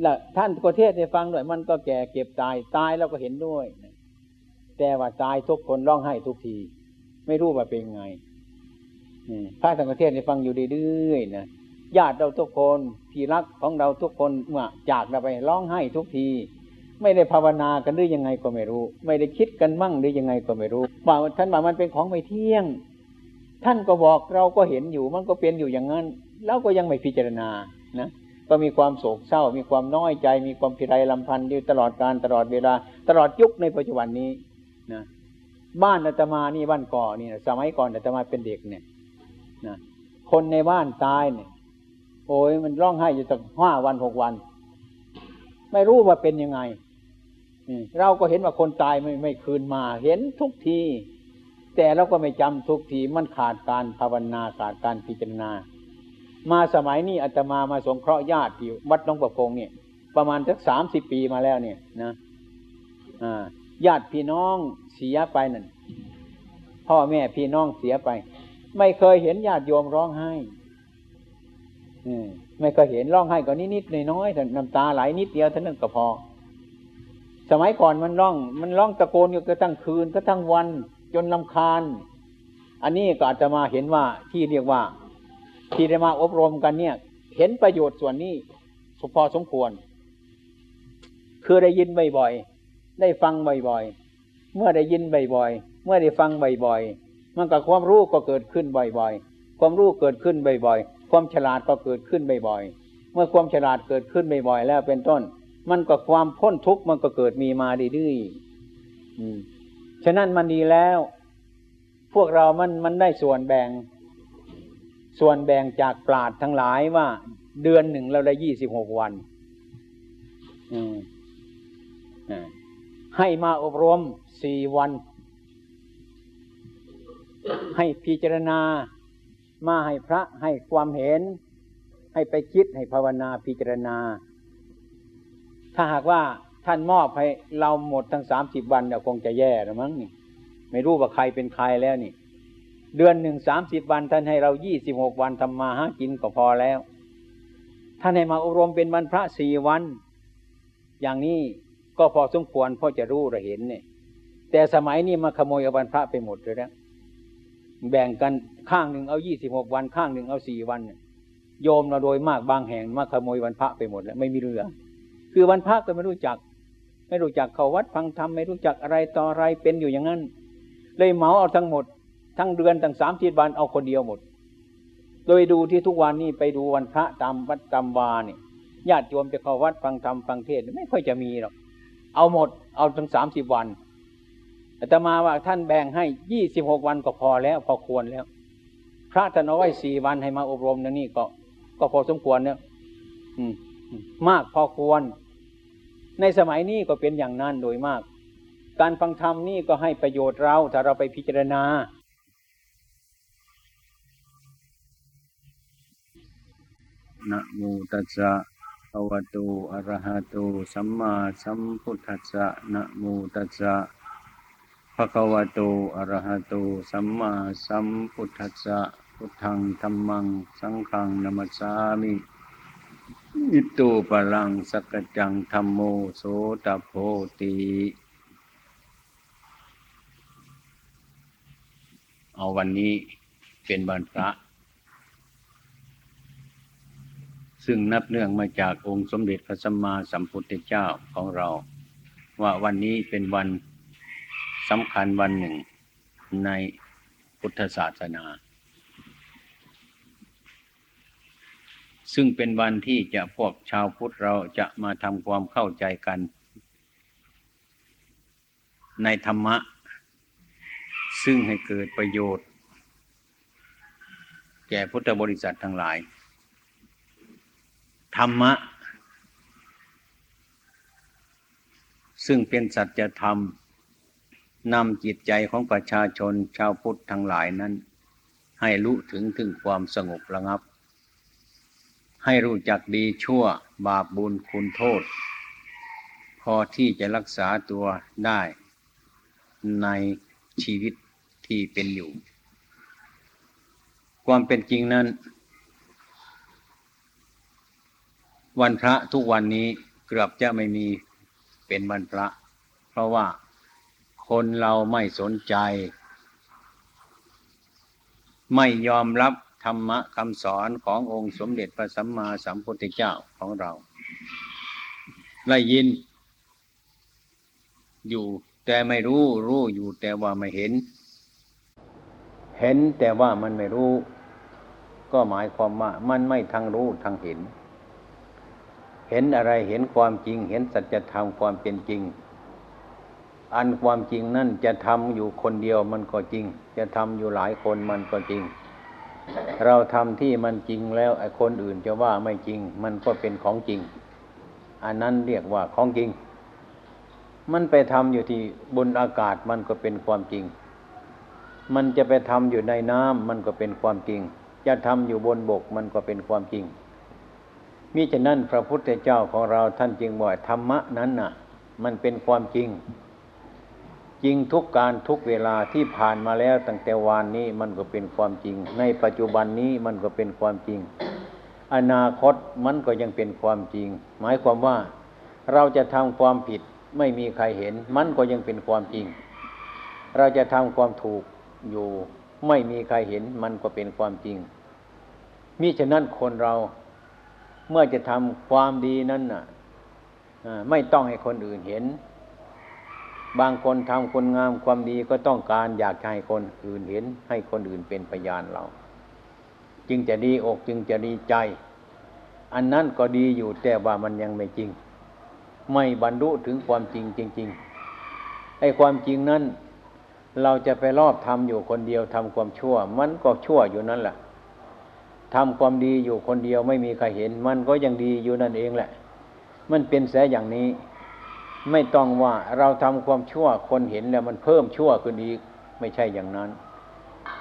แล้วท่านก็เทศในฟังด้วยมันก็แก่เก็บตายตายแล้วก็เห็นด้วย แต่ว่าตายทุกคนร้องไห้ทุกที ไม่รู้ว่าเป็นไงพระตั้งประเทศในฟังอยู่เรื่อยๆนะญาติเราทุกคนที่รักของเราทุกคนเมื่อจากเราไปร้องไห้ทุกที ไม่ได้ภาวนากันหรือยังไงก็ไม่รู้ ไม่ได้คิดกันมั่งหรือยังไงก็ไม่รู้ว่าท่านว่ามันเป็นของไม่เที่ยง ท่านก็บอกเราก็เห็นอยู่มันก็เป็นอยู่อย่างนั้นเราก็ยังไม่พิจารณานะก็มีความโศกเศร้า มีความน้อยใจ มีความพิไรลำพันธ์อยู่ตลอดการตลอดเวลา ตลอดยุคในปัจจุบันนี้นะบ้านอาตมานี่บ้านก่อนี่นะสมัยก่อนอาตมาเป็นเด็กเนี่ยนะคนในบ้านตายเนี่ย โอ้ยมันร้องไห้อยู่สักห้าวันหกวัน ไม่รู้ว่าเป็นยังไง เราก็เห็นว่าคนตายไม่ไม่คืนมา เห็นทุกที แต่เราก็ไม่จำทุกทีมันขาดการภาวนาขาดการพิจารณา มาสมัยนี้อาตมามาสงเคราะห์ญาติที่วัดน้องประพงเนี่ยประมาณสักสามสิบปีมาแล้วเนี่ยนะญาติพี่น้องเสียไปนั่นพ่อแม่พี่น้องเสียไป ไม่เคยเห็นญาติโยมร้องไห้ไม่เคยเห็นร้องไห้ก็นิดๆน้อยๆแต่น้ำตาไหลนิดเดียวเท่านั้นก็พอ สมัยก่อนมันร้อง มันร้องตะโกนอยู่กระทั่งคืนกระทั่งวัน จนลาคาญ อันนี้ก็อาจจะมาเห็นว่าที่เรียกว่า ที่ได้มาอบรมกันเนี่ย เห็นประโยชน์ส่วนนี้สพอสมควร คือได้ยินบ่อยๆได้ฟังบ่อยๆเมื่อได้ยินบ่อยๆเมื่อได้ฟังบ่อยๆมันก็ความรู้ก็เกิดขึ้นบ่อยๆความรู้เกิดขึ้นบ่อยๆความฉลาดก็เกิดขึ้นบ่อยๆเมื่อความฉลาดเกิดขึ้นบ่อยๆแล้วเป็นต้น มันก็ความพ้นทุกข์มันก็เกิดมีมาดื้อฉะนั้นมันดีแล้ว พวกเรามันมันได้ส่วนแบ่ง ส่วนแบ่งจากปราดทั้งหลายว่า เดือนหนึ่งเราได้ยี่สิบหกวันให้มาอบรมสี่วัน ให้พิจารณา มาให้พระให้ความเห็น ให้ไปคิดให้ภาวนาพิจารณา ถ้าหากว่าท่านมอบให้เราหมดทั้งสามสิบวันเนี่ยคงจะแย่แล้วมั้งนี่ ไม่รู้ว่าใครเป็นใครแล้วนี่ เดือนหนึ่งสามสิบวันท่านให้เรายี่สิบหกวันทำมาหากินก็พอแล้ว ท่านให้มาอบรมเป็นวันพระสี่วัน อย่างนี้ก็พอสมควรพอจะรู้ระเห็นเนี่ย แต่สมัยนี้มาขโมยเอาวันพระไปหมดเลยนะแบ่งกันข้างหนึ่งเอายี่สิบหกวัน ข้างหนึ่งเอาสี่วัน โยมเราโดยมากบางแห่งมาขโมยวันพระไปหมดแล้วไม่มีเรือ คือวันพระก็ไม่รู้จัก ไม่รู้จักเขาวัดฟังธรรมไม่รู้จักอะไรต่ออะไรเป็นอยู่อย่างนั้น เลยเหมาเอาทั้งหมด ทั้งเดือนทั้งสามสิบวันเอาคนเดียวหมด โดยดูที่ทุกวันนี้ไปดูวันพระตามวัดตามวาเนี่ยญาติโยมจะเข้าวัดฟังธรรมฟังเทศไม่ค่อยจะมีหรอกเอาหมดเอาทั้งสามสิบวันแต่มาว่าท่านแบ่งให้ยี่สิบหกวันก็พอแล้ว พอควรแล้ว พระท่านเอาไว้สี่วันให้มาอบรมนี่ก็ ก็พอสมควรเนี่ยมากพอควร ในสมัยนี้ก็เป็นอย่างนั้นโดยมาก การฟังธรรมนี่ก็ให้ประโยชน์เราถ้าเราไปพิจารณา นะโมตัสสะภะวะโตอะระหะโต สัมมาสัมพุทธัสสะ นะโมตัสสะภะคะวะโตอะระหะโต สัมมาสัมพุทธัสสะ พุทธังธัมมัง สังฆัง นัมัสสามิ อิตุปะลังสักจังธรรมโมโสตโพติเอาวันนี้เป็นวันพระ ซึ่งนับเนื่องมาจากองค์สมเด็จพระสัมมาสัมพุทธเจ้าของเรา ว่าวันนี้เป็นวันสำคัญวันหนึ่งในพุทธศาสนา ซึ่งเป็นวันที่จะพวกชาวพุทธเราจะมาทำความเข้าใจกัน ในธรรมะ ซึ่งให้เกิดประโยชน์ แก่พุทธบริษัททั้งหลาย ธรรมะ ซึ่งเป็นสัจธรรมนำจิตใจของประชาชนชาวพุทธทั้งหลายนั้น ให้รู้ถึงถึงความสงบระงับ ให้รู้จักดีชั่วบาปบุญคุณโทษ พอที่จะรักษาตัวได้ในชีวิตที่เป็นอยู่ ความเป็นจริงนั้น วันพระทุกวันนี้เกือบจะไม่มีเป็นวันพระ เพราะว่าคนเราไม่สนใจ ไม่ยอมรับ ธรรมะคำสอนขององค์สมเด็จพระสัมมาสัมพุทธเจ้าของเรา ได้ยิน อยู่แต่ไม่รู้ รู้อยู่แต่ว่าไม่เห็น เห็นแต่ว่ามันไม่รู้ ก็หมายความว่ามันไม่ทั้งรู้ทั้งเห็น เห็นอะไรเห็นความจริง เห็นสัจธรรมความเป็นจริง อันความจริงนั่นจะทำอยู่คนเดียวมันก็จริง จะทำอยู่หลายคนมันก็จริง เราทำที่มันจริงแล้วไอ้คนอื่นจะว่าไม่จริง มันก็เป็นของจริง อันนั้นเรียกว่าของจริง มันไปทำอยู่ที่บนอากาศมันก็เป็นความจริง มันจะไปทำอยู่ในน้ำมันก็เป็นความจริง จะทำอยู่บนบกมันก็เป็นความจริงมิฉะนั้นพระพุทธเจ้าของเราท่านจึงบอกธรรมะนั้นน่ะ มันเป็นความจริง จริงทุกการทุกเวลาที่ผ่านมาแล้วตั้งแต่วานนี้มันก็เป็นความจริง ในปัจจุบันนี้มันก็เป็นความจริง อนาคตมันก็ยังเป็นความจริง หมายความว่าเราจะทำความผิดไม่มีใครเห็น มันก็ยังเป็นความจริง เราจะทำความถูกอยู่ไม่มีใครเห็น มันก็เป็นความจริงมิฉะนั้นคนเราเมื่อจะทำความดีนั้นน่ะไม่ต้องให้คนอื่นเห็น บางคนทำคนงามความดีก็ต้องการอยากให้คนอื่นเห็น ให้คนอื่นเป็นพยานเรา จึงจะดีอกจึงจะดีใจ อันนั้นก็ดีอยู่แต่ว่ามันยังไม่จริง ไม่บรรลุถึงความจริงจริงๆไอ้ความจริงนั้น เราจะไปรอบทำอยู่คนเดียวทำความชั่ว มันก็ชั่วอยู่นั่นแหละทำความดีอยู่คนเดียวไม่มีใครเห็น มันก็ยังดีอยู่นั่นเองแหละ มันเป็นแสอย่างนี้ ไม่ต้องว่าเราทำความชั่วคนเห็นแล้วมันเพิ่มชั่วขึ้นอีกไม่ใช่อย่างนั้น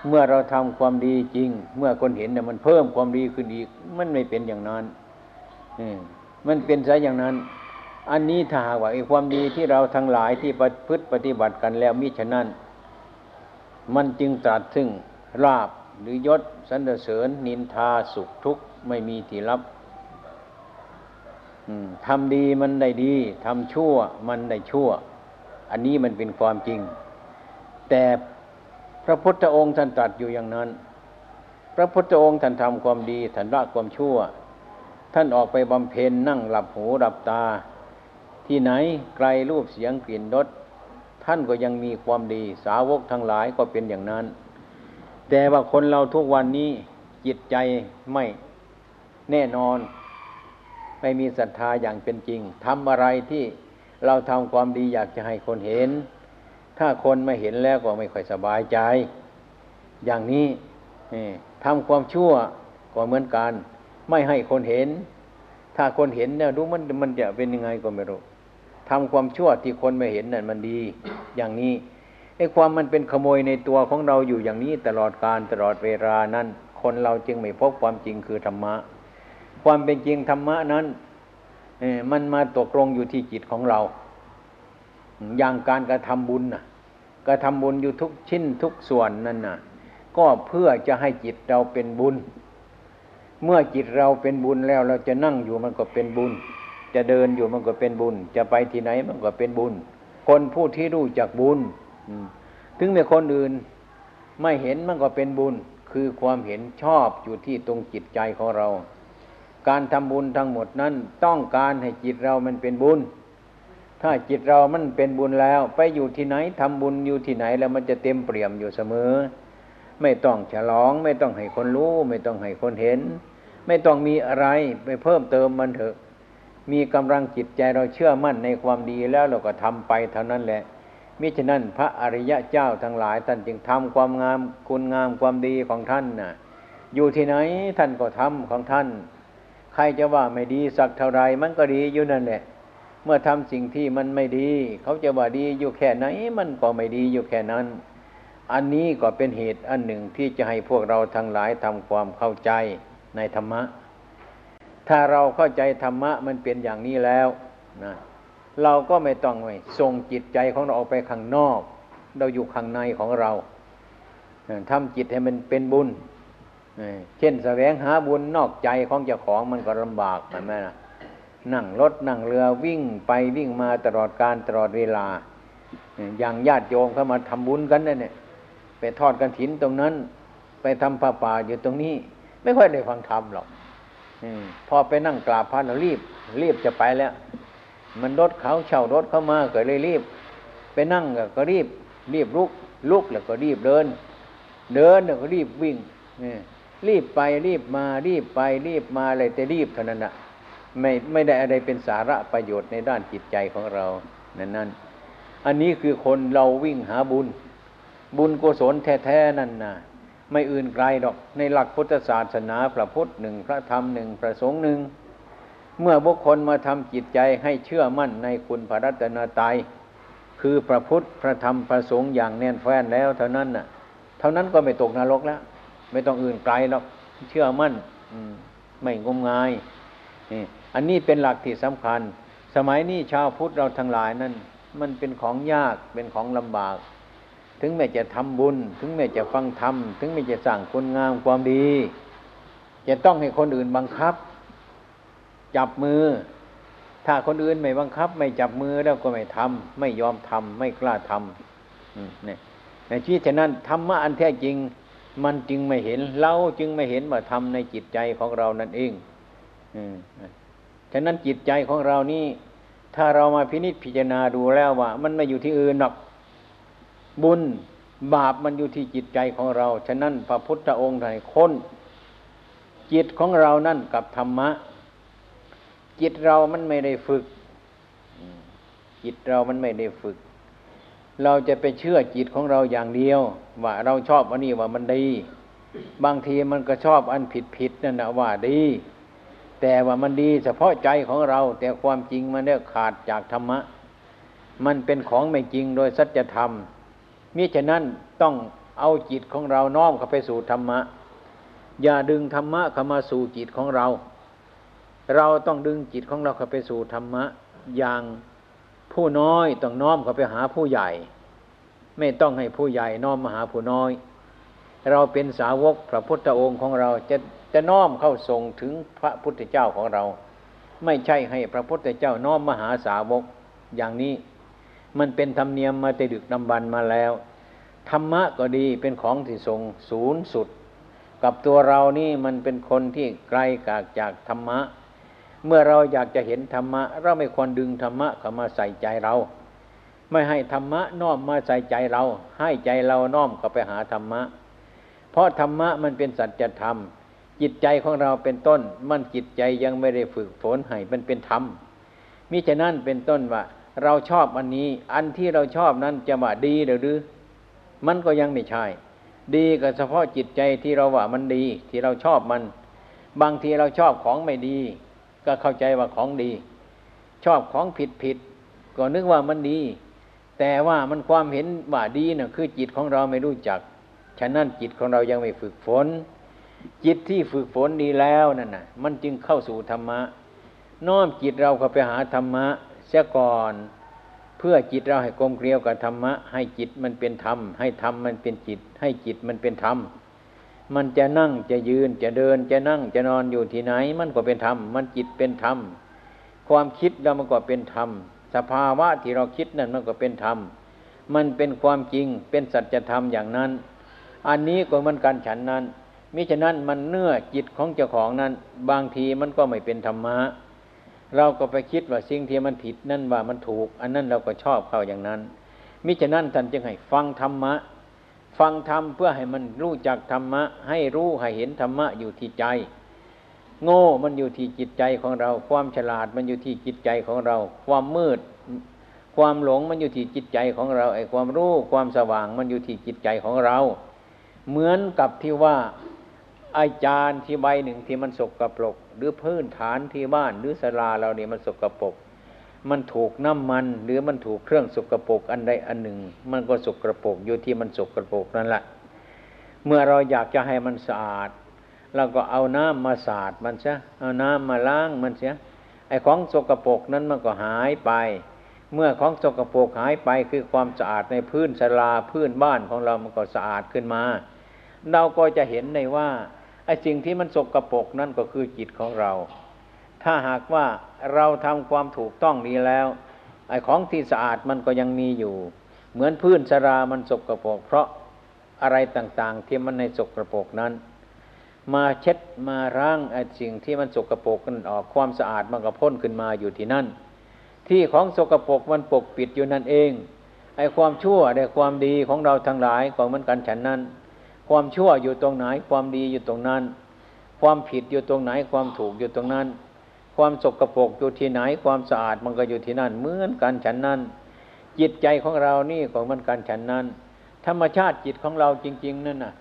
เมื่อเราทำความดีจริง เมื่อคนเห็นเนี่ยมันเพิ่มความดีขึ้นอีก มันไม่เป็นอย่างนั้นมันเป็นแสอย่างนั้น อันนี้ถ้าหากว่าไอ้ความดีที่เราทั้งหลายที่ประพฤติปฏิบัติกันแล้วมิฉะนั้น มันจึงตรัสซึ่งราบหรือยศสรรเสริญนินทาสุขทุกข์ไม่มีที่รับ ทำดีมันได้ดีทำชั่วมันได้ชั่ว อันนี้มันเป็นความจริง แต่พระพุทธองค์ท่านตรัสอยู่อย่างนั้น พระพุทธองค์ท่านทำความดีท่านละความชั่ว ท่านออกไปบำเพ็ญนั่งหลับหูหลับตา ที่ไหนไกลรูปเสียงกลิ่นรสท่านก็ยังมีความดีสาวกทั้งหลายก็เป็นอย่างนั้น แต่ว่าคนเราทุกวันนี้จิตใจไม่แน่นอน ไม่มีศรัทธาอย่างเป็นจริงทำอะไรที่เราทำความดีอยากจะให้คนเห็น ถ้าคนไม่เห็นแล้วก็ไม่ค่อยสบายใจ อย่างนี้ทำความชั่วก็เหมือนกัน ไม่ให้คนเห็น ถ้าคนเห็นเนี่ยรู้มันมันจะเป็นยังไงก็ไม่รู้ทำความชั่วที่คนไม่เห็นนั่นมันดี อย่างนี้ไอ้ความมันเป็นขโมยในตัวของเราอยู่อย่างนี้ตลอดการตลอดเวลานั้น คนเราจึงไม่พบความจริงคือธรรมะ ความเป็นจริงธรรมะนั้นมันมาตกลงอยู่ที่จิตของเรา อย่างการกระทำบุญนะกระทำบุญอยู่ทุกชิ้นทุกส่วนนั่นน่ะก็เพื่อจะให้จิตเราเป็นบุญ เมื่อจิตเราเป็นบุญแล้วเราจะนั่งอยู่มันก็เป็นบุญ จะเดินอยู่มันก็เป็นบุญ จะไปที่ไหนมันก็เป็นบุญ คนผู้ที่รู้จักบุญถึงแม้คนอื่นไม่เห็นมันก็เป็นบุญ คือความเห็นชอบอยู่ที่ตรงจิตใจของเรา การทำบุญทั้งหมดนั้น ต้องการให้จิตเรามันเป็นบุญ ถ้าจิตเรามันเป็นบุญแล้ว ไปอยู่ที่ไหนทำบุญอยู่ที่ไหนแล้วมันจะเต็มเปี่ยมอยู่เสมอ ไม่ต้องฉลอง ไม่ต้องให้คนรู้ ไม่ต้องให้คนเห็น ไม่ต้องมีอะไรไปเพิ่มเติมมันเถอะ มีกำลังจิตใจเราเชื่อมั่นในความดีแล้วเราก็ทำไปเท่านั้นแหละมิฉะนั้นพระอริยะเจ้าทั้งหลายท่านจึงทำความงามคุณงามความดีของท่านน่ะ อยู่ที่ไหนท่านก็ทำของท่าน ใครจะว่าไม่ดีสักเท่าไรมันก็ดีอยู่นั่นแหละเมื่อทำสิ่งที่มันไม่ดี เขาจะว่าดีอยู่แค่ไหนมันก็ไม่ดีอยู่แค่นั้น อันนี้ก็เป็นเหตุอันหนึ่งที่จะให้พวกเราทั้งหลายทำความเข้าใจในธรรมะ ถ้าเราเข้าใจธรรมะมันเป็นอย่างนี้แล้วนะเราก็ไม่ต้องไปส่งจิตใจของเราออกไปข้างนอก เราอยู่ข้างในของเราทำจิตให้มันเป็นบุญ เช่นแสวงหาบุญนอกใจของเจ้าของมันก็ลำบากเห็นไหมนะนั่งรถนั่งเรือวิ่งไปวิ่งมาตลอดการตลอดเวลา อย่างญาติโยมเข้ามาทำบุญกันเนี่ย ไปทอดกันถินตรงนั้น ไปทำผ้าป่าอยู่ตรงนี้ ไม่ค่อยได้ฟังธรรมหรอกพอไปนั่งกราบพระรีบ รีบจะไปแล้ว มันรถเขาเช่ารถเข้ามาก็เลยรีบ ไปนั่งก็รีบ รีบลุกลุกแล้วก็รีบเดิน เดินแล้วก็รีบวิ่ง รีบไปรีบมารีบไปรีบมาอะไรแต่รีบเท่านั้นนะไม่ไม่ได้อะไรเป็นสาระประโยชน์ในด้านจิตใจของเรานั่นนั่นอันนี้คือคนเราวิ่งหาบุญ บุญกุศลแท้ๆนั่นนะไม่อื่นไกลดอกในหลักพุทธศาสนาพระพุทธหนึ่งพระธรรมหนึ่งพระสงฆ์หนึ่งเมื่อบุคคลมาทำจิตใจให้เชื่อมั่นในคุณพระรัตนตรัยคือพระพุทธพระธรรมพระสงฆ์อย่างแน่นแฟ้นแล้ว เท่านั้นน่ะ เท่านั้นก็ไม่ตกนรกแล้ว ไม่ต้องอื่นไกลหรอกเชื่อมั่นไม่งมงายนี่อันนี้เป็นหลักที่สำคัญ สมัยนี้ชาวพุทธเราทั้งหลายนั้น มันเป็นของยากเป็นของลำบาก ถึงแม้จะทำบุญ ถึงแม้จะฟังธรรม ถึงแม้จะสั่งคุณงามความดี จะต้องให้คนอื่นบังคับ จับมือ ถ้าคนอื่นไม่บังคับ ไม่จับมือแล้วก็ไม่ทำไม่ยอมทำไม่กล้าทำนี่ในชีวิตฉะนั้นธรรมะอันแท้จริง มันจึงไม่เห็นเราจึงไม่เห็นว่าทำในจิตใจของเรานั่นเองฉะนั้นจิตใจของเรานี่ ถ้าเรามาพินิจพิจารณาดูแล้วว่า มันไม่อยู่ที่อื่นหรอกบุญบาปมันอยู่ที่จิตใจของเรา ฉะนั้นพระพุทธองค์ไทยค้นจิตของเรานั่นกับธรรมะ จิตเรามันไม่ได้ฝึก จิตเรามันไม่ได้ฝึก เราจะไปเชื่อจิตของเราอย่างเดียว ว่าเราชอบอันนี้ว่ามันดี บางทีมันก็ชอบอันผิดผิดนั่นนะว่าดี แต่ว่ามันดีเฉพาะใจของเรา แต่ความจริงมันเนี่ยขาดจากธรรมะ มันเป็นของไม่จริงโดยสัจธรรมมิฉะนั้นต้องเอาจิตของเราน้อมเข้าไปสู่ธรรมะ อย่าดึงธรรมะเข้ามาสู่จิตของเรา เราต้องดึงจิตของเราเข้าไปสู่ธรรมะ อย่างผู้น้อยต้องน้อมเข้าไปหาผู้ใหญ่ ไม่ต้องให้ผู้ใหญ่น้อมมาหาผู้น้อย เราเป็นสาวกพระพุทธองค์ของเราจะจะน้อมเข้าส่งถึงพระพุทธเจ้าของเรา ไม่ใช่ให้พระพุทธเจ้าน้อมมาหาสาวกอย่างนี้ มันเป็นธรรมเนียมมาแต่ดึกดำบรรมาแล้ว ธรรมะก็ดีเป็นของที่ทรงศูนย์สุด กับตัวเรานี่มันเป็นคนที่ไกลกากจากธรรมะ เมื่อเราอยากจะเห็นธรรมะ เราไม่ควรดึงธรรมะเข้ามาใส่ใจเรา ไม่ให้ธรรมะน้อมมาใส่ใจเรา ให้ใจเราน้อมเข้าไปหาธรรมะ เพราะธรรมะมันเป็นสัจธรรม จิตใจของเราเป็นต้น มันจิตใจยังไม่ได้ฝึกฝนให้มันเป็นธรรมมิฉะนั้นเป็นต้นว่า เราชอบอันนี้ อันที่เราชอบนั้นจะว่าดีหรือมันก็ยังไม่ใช่ ดีก็เฉพาะจิตใจที่เราว่ามันดี ที่เราชอบมัน บางทีเราชอบของไม่ดี ก็เข้าใจว่าของดี ชอบของผิดผิดก็นึกว่ามันดี แต่ว่ามันความเห็นว่าดีนะ่ะคือจิตของเราไม่รู้จัก ฉะนั้นจิตของเรายังไม่ฝึกฝน จิตที่ฝึกฝนดีแล้วนั่นน่ะ มันจึงเข้าสู่ธรรมะ น้อมจิตเราเข้าไปหาธรรมะเสียก่อน เพื่อจิตเราให้กลมเกลียวกับธรรมะ ให้จิตมันเป็นธรรม ให้ธรรมมันเป็นจิต ให้จิตมันเป็นธรรม มันจะนั่งจะยืนจะเดินจะนั่งจะนอนอยู่ที่ไหน มันก็เป็นธรรม มันจิตเป็นธรรม ความคิดเรามันก็เป็นธรรม สภาวะที่เราคิดนั่นมันก็เป็นธรรม มันเป็นความจริงเป็นสัจธรรมอย่างนั้น อันนี้ก็มันการฉันนั้นมิฉะนั้นมันเนื้อจิตของเจ้าของนั้น บางทีมันก็ไม่เป็นธรรมะเราก็ไปคิดว่าสิ่งที่มันผิดนั่นว่ามันถูก อันนั้นเราก็ชอบเข้าอย่างนั้น มิฉะนั้นท่านจึงให้ฟังธรรมะ ฟังธรรมเพื่อให้มันรู้จักธรรมะ ให้รู้ให้เห็นธรรมะอยู่ที่ใจ โง่มันอยู่ที่จิตใจของเรา ความฉลาดมันอยู่ที่จิตใจของเรา ความมืด ความหลงมันอยู่ที่จิตใจของเราไอ้ความรู้ความสว่างมันอยู่ที่จิตใจของเรา เหมือนกับที่ว่าอาจารย์ที่ใบหนึ่งที่มันสกรปรก หรือพื้นฐานที่บ้านหรือสลาเราเนี่ยมันสกรปรกมันถูกน้ำมัน หรือมันถูกเครื่องสกรปรกอันใดอันหนึ่ง มันก็สกรปรกอยู่ที่มันสกรปรกนั่นแหละเมื่อเราอยากจะให้มันสะอาด เราก็เอาน้ำมาสาดมันซะเอาน้ำมาล้างมันเสียไอ้ของสกรปรกนั้นมันก็หายไป เมื่อของสกรปรกหายไปคือความสะอาดในพื้นสลาพื้นบ้านของเรามันก็สะอาดขึ้นมา เราก็จะเห็นในว่าไอ้สิ่งที่มันสกรปรกนั่นก็คือจิตของเรา ถ้าหากว่าเราทำความถูกต้องดีแล้วไอ้ของที่สะอาดมันก็ยังมีอยู่ เหมือนพื้นสรามันสกรปรกเพราะอะไรต่างๆ ที่มันในสกรปรกนั้น มาเช็ดมาร่างไอ้สิ่งที่มันสกรปรกกันออกความสะอาดมันก็พ้นขึ้นมาอยู่ที่นั่น ที่ของสกรปรกมันปกปิดอยู่นั่นเองไอ้ความชั่วไอ้ความดีของเราทั้งหลายก็เหมือนกันฉันนั้น ความชั่วอยู่ตรงไหนความดีอยู่ตรงนั้น ความผิดอยู่ตรงไหนความถูกอยู่ตรงนั้น ความสกรปรกอยู่ที่ไหนความสะอาดมันก็อยู่ที่นั่นเหมือนกันฉันนั้น จิตใจของเรานี่ของมันกันฉันนั้น ธรรมชาติจิตของเราจริง ๆ นั่นน่ะ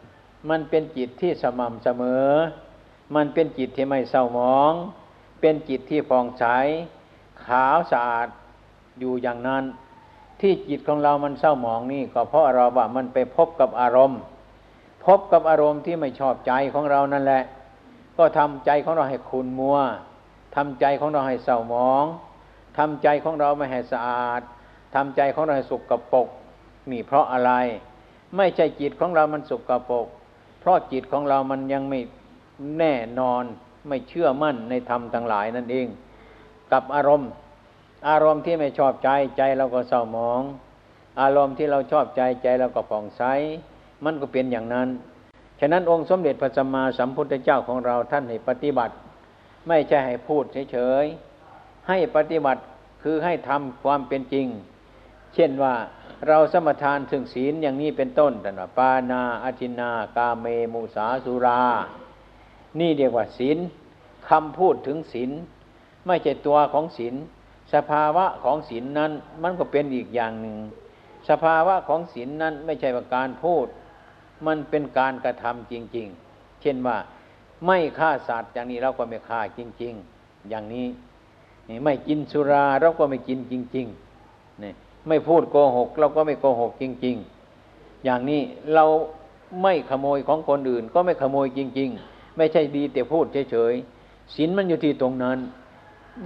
มันเป็นจิตที่สม่ำเสมอ มันเป็นจิตที่ไม่เศร้าหมอง เป็นจิตที่ฟองใส ขาวสะอาดอยู่อย่างนั้น ที่จิตของเรามันเศร้าหมองนี่ก็เพราะเราว่ามันไปพบกับอารมณ์ พบกับอารมณ์ที่ไม่ชอบใจของเรานั่นแหละ ก็ทำใจของเราให้ขุ่นมัวทำใจของเราให้เศร้าหมองทำใจของเราไม่ให้สะอาดทำใจของเราให้สุกกระปกนี่เพราะอะไร ไม่ใช่จิตของเรามันสุกกระปก ราะจิตของเรามันยังไม่แน่นอนไม่เชื่อมั่นในธรรมทั้งหลายนั่นเอง กับอารมณ์ อารมณ์ที่ไม่ชอบใจใจเราก็เศร้าหมอง อารมณ์ที่เราชอบใจใจเราก็ผ่องใสมันก็เป็นอย่างนั้น ฉะนั้นองค์สมเด็จพระสัมมาสัมพุทธเจ้าของเราท่านให้ปฏิบัติ ไม่ใช่ให้พูดเฉยๆให้ปฏิบัติคือให้ทำความเป็นจริง เช่นว่าเราสมทานถึงศีลอย่างนี้เป็นต้นแต่ว่าปานาอธินากาเมมุสาสุรา นี่เรียกว่าศีลคำพูดถึงศีลไม่ใช่ตัวของศีลสภาวะของศีลนั้นมันก็เป็นอีกอย่างหนึ่ง สภาวะของศีลนั้นไม่ใช่ว่าการพูด มันเป็นการกระทำจริง ๆ เช่นว่าไม่ฆ่าสัตว์อย่างนี้เราก็ไม่ฆ่าจริง ๆ อย่างนี้ ไม่กินสุราเราก็ไม่กินจริง ๆ ไม่พูดโกหก เราก็ไม่โกหกจริง ๆ อย่างนี้เราไม่ขโมยของคนอื่น ก็ไม่ขโมยจริง ๆ ไม่ใช่ดีแต่พูดเฉยๆศีลมันอยู่ที่ตรงนั้น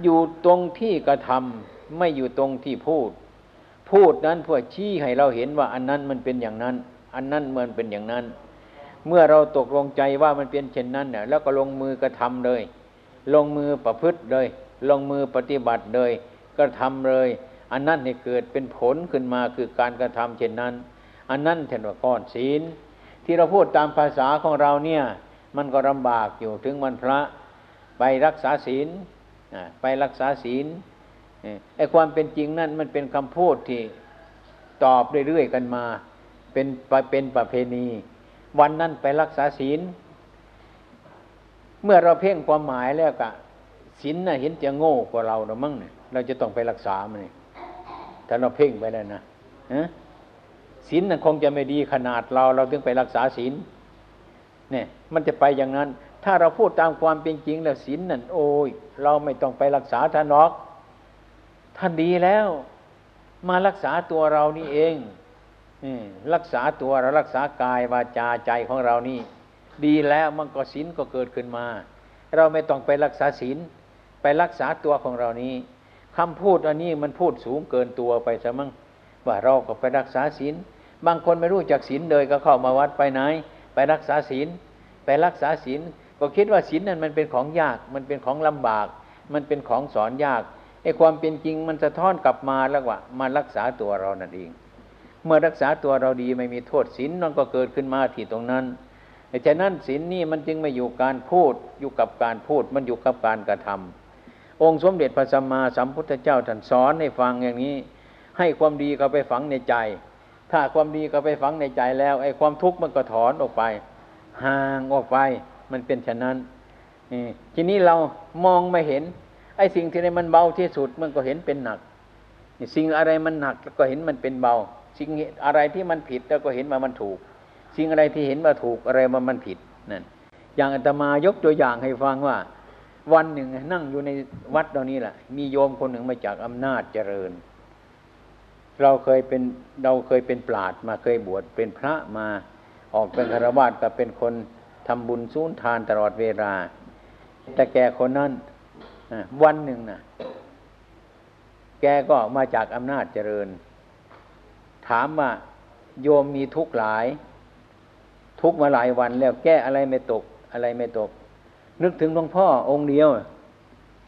อยู่ตรงที่กระทำไม่อยู่ตรงที่พูด พูดนั้นเพื่อชี้ให้เราเห็นว่าอันนั้นมันเป็นอย่างนั้น อันนั้นมันเป็นอย่างนั้น เมื่อเราตกลงใจว่ามันเป็นเช่นนั้นเนี่ยแล้วก็ลงมือกระทำเลย ลงมือประพฤติเลย ลงมือปฏิบัติเลยกระทำเลย อันนั้นให้เกิดเป็นผลขึ้นมาคือการกระทำเช่นนั้น อันนั้นแทนว่าก้อนศีล ที่เราพูดตามภาษาของเราเนี่ยมันก็ลำบากอยู่ถึงวันพระไปรักษาศีลไปรักษาศีลไอ้ความเป็นจริงนั่นมันเป็นคำพูดที่ตอบเรื่อยๆกันมาเป็นเป็นประเพณี วันนั้นไปรักษาศีล เมื่อเราเพ่งความหมายแล้วกะศีลน่ะเห็นจะโง่กว่าเราหรือมั้งเนี่ยเราจะต้องไปรักษามัน ถ้าเราเพ่งไปแล้วนะศีลนั้นคงจะไม่ดีขนาดเราเราถึงไปรักษาศีลเนี่ย มันจะไปอย่างนั้น ถ้าเราพูดตามความเป็นจริงแล้วศีลนั่นโอ้ยเราไม่ต้องไปรักษาท่านหรอก ท่านดีแล้ว มารักษาตัวเรานี่เองรักษาตัวเรารักษากายวาจาใจของเรานี่ ดีแล้วมันก็ศีลก็เกิดขึ้นมา เราไม่ต้องไปรักษาศีลไปรักษาตัวของเรานี้ คำพูดอันนี้มันพูดสูงเกินตัวไปซะมั้งว่าเราก็ไปรักษาศีลบางคนไม่รู้จักศีลเลยก็เข้ามาวัดไปไหน ไปรักษาศีลไปรักษาศีลก็คิดว่าศีลนั้นมันเป็นของยาก มันเป็นของลำบาก มันเป็นของสอนยากไอ้ความเป็นจริงมันสะท้อนกลับมาแล้วว่ามารักษาตัวเรานั่นเอง เมื่อรักษาตัวเราดีไม่มีโทษศีลนั่นก็เกิดขึ้นมาที่ตรงนั้นแต่ฉะนั้นศีลนี่มันจึงไม่อยู่การพูดอยู่กับการพูด มันอยู่กับการกระทำ องค์สมเด็จพระสัมมาสัมพุทธเจ้าท่านสอนให้ฟังอย่างนี้ ให้ความดีเขาไปฝังในใจ ถ้าความดีเขาไปฝังในใจแล้วไอ้ความทุกข์มันก็ถอนออกไป ห่างออกไปมันเป็นฉะนั้นทีนี้เรามองไม่เห็น ไอ้สิ่งที่มันเบาที่สุดมันก็เห็นเป็นหนัก สิ่งอะไรมันหนักก็เห็นมันเป็นเบา สิ่งอะไรที่มันผิดแล้วก็เห็นว่ามันถูก สิ่งอะไรที่เห็นว่าถูกอะไรว่ามันผิดนั่นอย่างอาตมายกตัวอย่างให้ฟังว่า วันหนึ่งนั่งอยู่ในวัดตรงนี้แหละมีโยมคนหนึ่งมาจากอำนาจเจริญ เราเคยเป็นเราเคยเป็นปราดมาเคยบวชเป็นพระมาออกเป็นคารวาสก็เป็นคนทำบุญสูญทานตลอดเวลา แต่แกคนนั้นวันหนึ่งนะแกก็มาจากอำนาจเจริญ ถามว่าโยมมีทุกข์หลาย ทุกข์มาหลายวันแล้วแก้อะไรไม่ตกอะไรไม่ตก นึกถึงหลวงพ่อองค์เดียว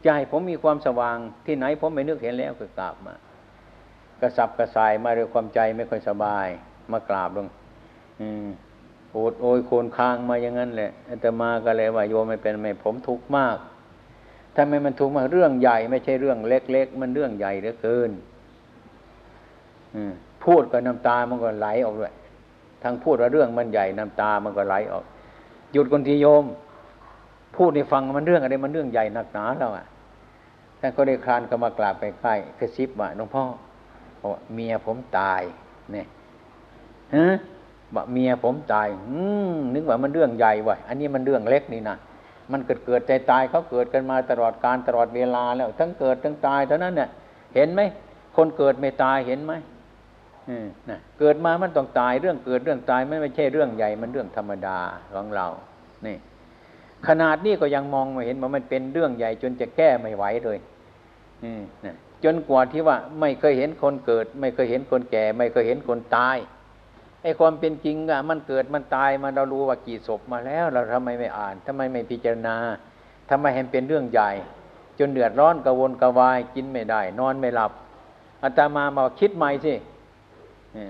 ใจผมมีความสว่างที่ไหนผมไม่นึกเห็นแล้วก็กราบมา กระสับกระส่ายมาด้วยความใจไม่ค่อยสบาย มากราบลงอืมโอดโอยโคนคางมาอย่างนั้นแหละแต่มาก็เลยว่าโยมไม่เป็นไม่ผมทุกข์มากทำไมมันถูกข์มาเรื่องใหญ่ ไม่ใช่เรื่องเล็ก ๆ มันเรื่องใหญ่เหลือเกินพูดกับน้ำตามันก็ไหลออกด้วยทั้งพูดว่าเรื่องมันใหญ่น้ำตามันก็ไหลออก หยุดคนทีโยม พูดในฟังมันเรื่องอะไรมันเรื่องใหญ่หนักหนาแล้วอะท่านก็ได้คลานเขามากราบไปใกล้กระซิบว่าหลวงพ่อบอกเมียผมตายเนี่ยฮะบอกเมียผมตายอืมนึกว่ามันเรื่องใหญ่ว่ะอันนี้มันเรื่องเล็กนี่นะมันเกิดเกิดใจตายเขาเกิดกันมาตลอดการตลอดเวลาแล้ว ทั้งเกิดทั้งตายเท่านั้นเนี่ยเห็นไหมคนเกิดไม่ตายเห็นไหมนะเกิดมามันต้องตายเรื่องเกิดเรื่องตายไม่ไม่ใช่เรื่องใหญ่มันเรื่องธรรมดาของเรานี่ ขนาดนี้ก็ยังมองไม่เห็นว่ามันเป็นเรื่องใหญ่ จนจะแก้ไม่ไหวเลยนะจนกว่าที่ว่าไม่เคยเห็นคนเกิด ไม่เคยเห็นคนแก่ ไม่เคยเห็นคนตายไอ้ความเป็นจริงอะมันเกิดมันตายมาเรารู้ว่ากี่ศพมาแล้ว เราทำไมไม่อ่านทำไมไม่พิจารณาทำไมเห็นเป็นเรื่องใหญ่ จนเดือดร้อนกระวนกระวายกินไม่ได้ นอนไม่หลับอาตมามาคิดใหม่สิ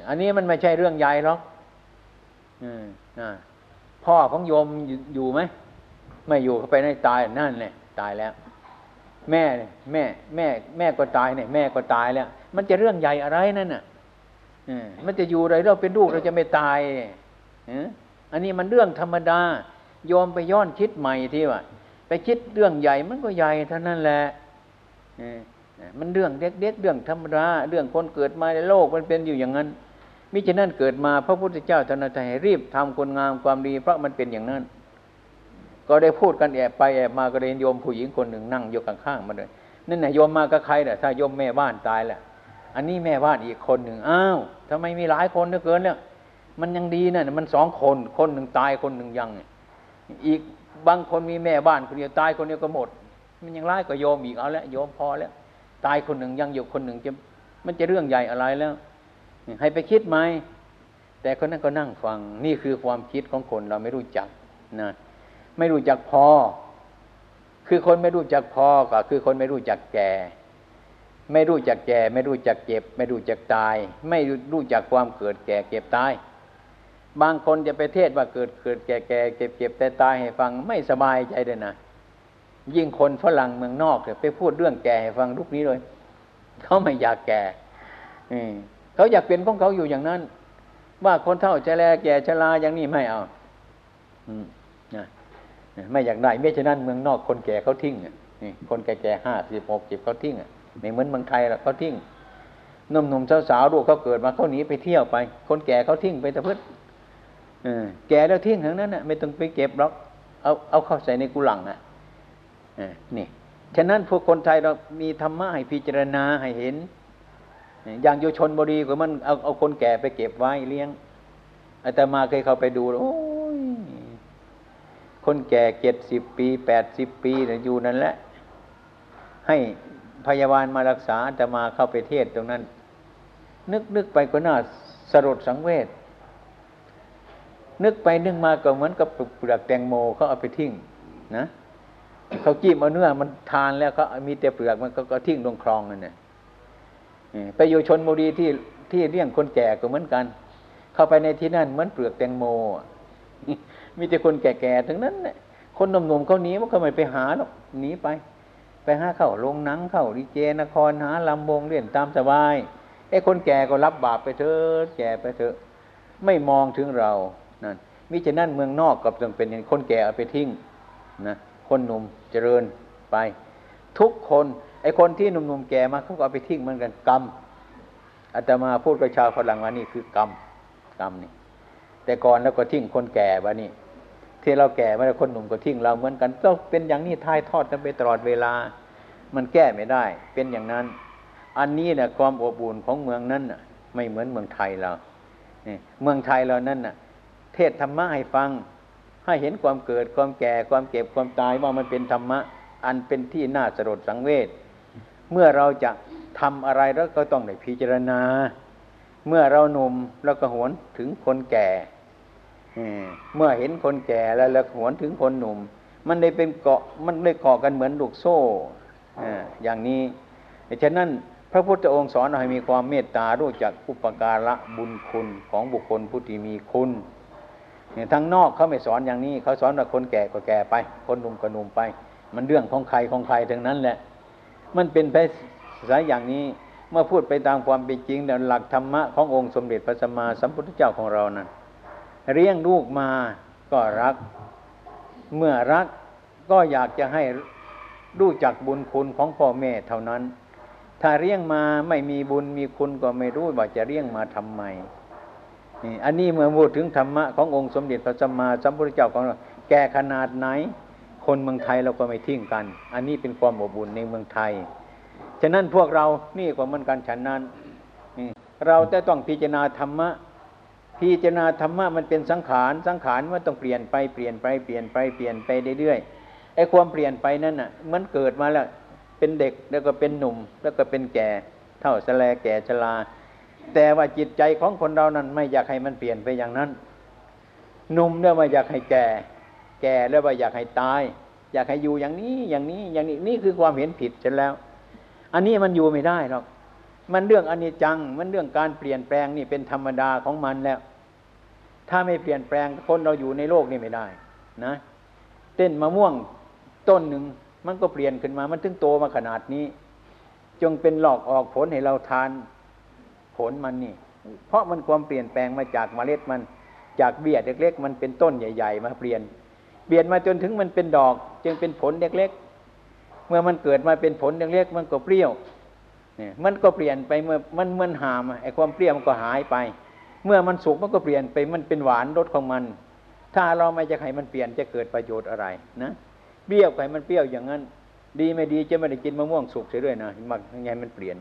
อันนี้มันไม่ใช่เรื่องใหญ่หรอกพ่อของโยมอยู่ไหม ไม่อยู่เขาไปในตายนั่นเลยตายแล้ว แม่แม่ แม่ แม่ก็ตายเนี่ย แม่ก็ตายแล้ว มันจะเรื่องใหญ่อะไรนั่นน่ะมันจะอยู่อะไรเราเป็นลูกเราจะไม่ตายอันนี้มันเรื่องธรรมดายอมไปย้อนคิดใหม่ที่ว่า ไปคิดเรื่องใหญ่มันก็ใหญ่เท่านั้นแหละมันเรื่องเด็กๆเรื่องธรรมดาเรื่องคนเกิดมาในโลกมันเป็นอยู่อย่างนั้นมิฉะนั้นเกิดมาพระพุทธเจ้าท่านให้รีบทำคนงามความดีเพราะมันเป็นอย่างนั้น ก็ได้พูดกันแอบไปแอบมาก็เรียนโยมผู้หญิงคนหนึ่งนั่งอยู่ข้างๆมาเลยนั่นไหนโยมมากับใครเนี่ยถ้าโยมแม่บ้านตายแหละอันนี้แม่บ้านอีกคนหนึ่งอ้าวทำไมมีหลายคนเหลือเกินเนี่ยมันยังดีนะมันสองคนคนหนึ่งตายคนหนึ่งยัง อีกบางคนมีแม่บ้านคนเดียวตายคนเดียวก็หมด มันยังร้ายกว่าโยมอีกเอาล้วโยมพอแล้วตายคนหนึ่งยังอยู่คนหนึ่งจะมันจะเรื่องใหญ่อะไรแล้ว ให้ไปคิดไหมแต่คนนั้นก็นั่งฟังนี่คือความคิดของคนเราไม่รู้จักนะ ไม่รู้จักพอ คือคนไม่รู้จักพอก็คือคนไม่รู้จักแก่ ไม่รู้จักแก่ ไม่รู้จักเจ็บ ไม่รู้จักตาย ไม่รู้จักความเกิดแก่เก็บตาย บางคนจะไปเทศว่าเกิดเกิดแก่แก่เก็บเก็บแต่ตายให้ฟังไม่สบายใจเลยนะยิ่งคนฝรั่งเมืองนอกเนี่ยไปพูดเรื่องแก่ให้ฟังลูกนี้เลยเขาไม่อยากแก่เขาอยากเป็นของเขาอยู่อย่างนั้น ว่าคนเท่าจะแลแก่ชราอย่างนี้ไม่เอานะ ไม่อยากได้ไม่ฉะนั้นเมืองนอกคนแก่เขาทิ้งนี่คนแก่ๆห้าสิบหกสิบเขาทิ้งไม่เหมือนเมืองไทยหรอกเขาทิ้งหนุ่มสาวๆลูกเขาเกิดมาเขาหนีไปเที่ยวไป คนแก่เขาทิ้งไปต่เพื่อแก่แล้วทิ้งทั้งนั้นน่ะไม่ต้องไปเก็บหรอกเอาเอาเข้าใส่ในกุหลังอะนี่ฉะนั้นพวกคนไทยเรามีธรรมะให้พิจารณาให้เห็น อย่างโยชนบดีกว่ามันเอาเอาคนแก่ไปเก็บไว้เลี้ยงอาตมาเคยเข้าไปดูโอ้ คนแก่เจ็ดสิบปีแปดสิบปีอยู่นั่นแหละ ให้พยาบาลมารักษาอาตมาเข้าไปเทศตรงนั้น นึกนึกไปก็น่าสลดสังเวชนึกไปนึกมาก็เหมือนกับเปลือกแตงโมเขาเอาไปทิ้งนะเขาจิ้มเอาเนื้อมันทานแล้วเขามีแต่เปลือกมันก็ทิ้งลงคลองนั่นเนี่ยไปอยู่ชนบุรีที่ที่เลี้ยงคนแก่ก็เหมือนกัน เข้าไปในที่นั่นเหมือนเปลือกแตงโม มีแต่คนแก่ๆทั้งนั้นเนี่ยคนหนุ่มๆเขาหนีมันก็ไม่ไปหาหรอกหนีไป ไปหาเข้าลงหนังเข้าดีเจนครหาลำวงเล่นตามสบายไอ้คนแก่ก็รับบาปไปเถอะแก่ไปเถอะไม่มองถึงเรานั่นมิฉะนั้นเมืองนอกกับต้องเป็นคนแก่เอาไปทิ้งนะคนหนุ่มเจริญไป ทุกคนไอ้คนที่หนุ่มๆแก่มาเขาก็เอาไปทิ้งเหมือนกันกรรมอาตมาพูดกับชาวฝรั่งว่านี่คือกรรมกรรมนี่แต่ก่อนแล้วก็ทิ้งคนแก่วะนี่ ที่เราแก่มาแล้วคนหนุ่มก็ทิ้งเราเหมือนกันก็เป็นอย่างนี้ทายทอดกันไปตลอดเวลา มันแก้ไม่ได้ เป็นอย่างนั้น อันนี้เนี่ยความอบอุ่นของเมืองนั้นน่ะ ไม่เหมือนเมืองไทยเราเมืองไทยเรานั่นน่ะ เทศธรรมะให้ฟัง ให้เห็นความเกิดความแก่ความเก็บความตายว่ามันเป็นธรรมะ อันเป็นที่น่าสลดสังเวชเมื่อเราจะทำอะไรแล้วก็ต้องได้พิจารณา เมื่อเราหนุ่มแล้วก็หวนถึงคนแก่ เมื่อเห็นคนแก่แล้วแล้วหวนถึงคนหนุ่ม มันได้เป็นเกาะมันได้เกาะกันเหมือนลูกโซ่อย่างนี้ฉะนั้นพระพุทธองค์สอนให้มีความเมตตารู้จักอุปการะบุญคุณของบุคคลผู้ที่มีคุณเนี่ยทางนอกเขาไม่สอนอย่างนี้เขาสอนว่าคนแก่ก็แก่ไป คนหนุ่มก็หนุ่มไป มันเรื่องของใครของใครทั้งนั้นแหละ มันเป็นไปสายอย่างนี้เมื่อพูดไปตามความเป็นจริงแต่หลักธรรมะขององค์สมเด็จพระสัมมาสัมพุทธเจ้าของเรานั้น เลี้ยงลูกมาก็รัก เมื่อรักก็อยากจะให้รู้จักบุญคุณของพ่อแม่เท่านั้น ถ้าเลี้ยงมาไม่มีบุญมีคุณก็ไม่รู้ว่าจะเลี้ยงมาทำไมนี่อันนี้เมื่อพูดถึงธรรมะขององค์สมเด็จพระสัมมาสัมพุทธเจ้าของเราแก่ขนาดไหน คนเมืองไทยเราก็ไม่ทิ้งกัน อันนี้เป็นความอบอุ่นในเมืองไทย ฉะนั้นพวกเรานี่ก็เหมือนกันฉันนั้น เราจะต้องพิจารณาธรรมะ พิจารณาธรรมะมันเป็นสังขารสังขารมันต้องเปลี่ยนไปเปลี่ยนไปเปลี่ยนไปเปลี่ยนไปเรื่อยๆไอ้ความเปลี่ยนไปนั่นน่ะมันเกิดมาแล้วเป็นเด็กแล้วก็เป็นหนุ่ม แล้วก็เป็นแก่ เท่าสแลแก่ชราแต่ว่าจิตใจของคนเรานั้นไม่อยากให้มันเปลี่ยนไปอย่างนั้นหนุ่มเนี่ยว่าอยากให้แก่ แก่แล้วว่าอยากให้ตาย อยากให้อยู่อย่างนี้อย่างนี้อย่างนี้นี่คือความเห็นผิดเสร็จแล้ว อันนี้มันอยู่ไม่ได้หรอก มันเรื่องอนิจจัง มันเรื่องการเปลี่ยนแปลงนี่เป็นธรรมดาของมันแล้ว ถ้าไม่เปลี่ยนแปลงคนเราอยู่ในโลกนี่ไม่ได้นะ เต้นมะม่วงต้นหนึ่งมันก็เปลี่ยนขึ้นมา มันถึงโตมาขนาดนี้ จงเป็นหลอกออกผลให้เราทานผลมันนี่ เพราะมันความเปลี่ยนแปลงมาจากเมล็ดมันจากเบี้ยเล็กๆ มันเป็นต้นใหญ่ ๆ มาเปลี่ยน เปลี่ยนมาจนถึงมันเป็นดอก จึงเป็นผลเล็กๆ เมื่อมันเกิดมาเป็นผลเล็กๆ มันก็เปรี้ยว เนี่ยมันก็เปลี่ยนไปเมื่อมันมันหามไอ้ความเปรี้ยวมันก็หายไป เมื่อมันสุกมันก็เปลี่ยนไปมันเป็นหวานรสของมัน ถ้าเราไม่จะให้มันเปลี่ยนจะเกิดประโยชน์อะไรนะเปรี้ยวไปมันเปรี้ยวอย่างนั้น ดีไม่ดีจะไม่ได้กินมะม่วงสุกเสียด้วยนะมันยังไงมันเปลี่ยน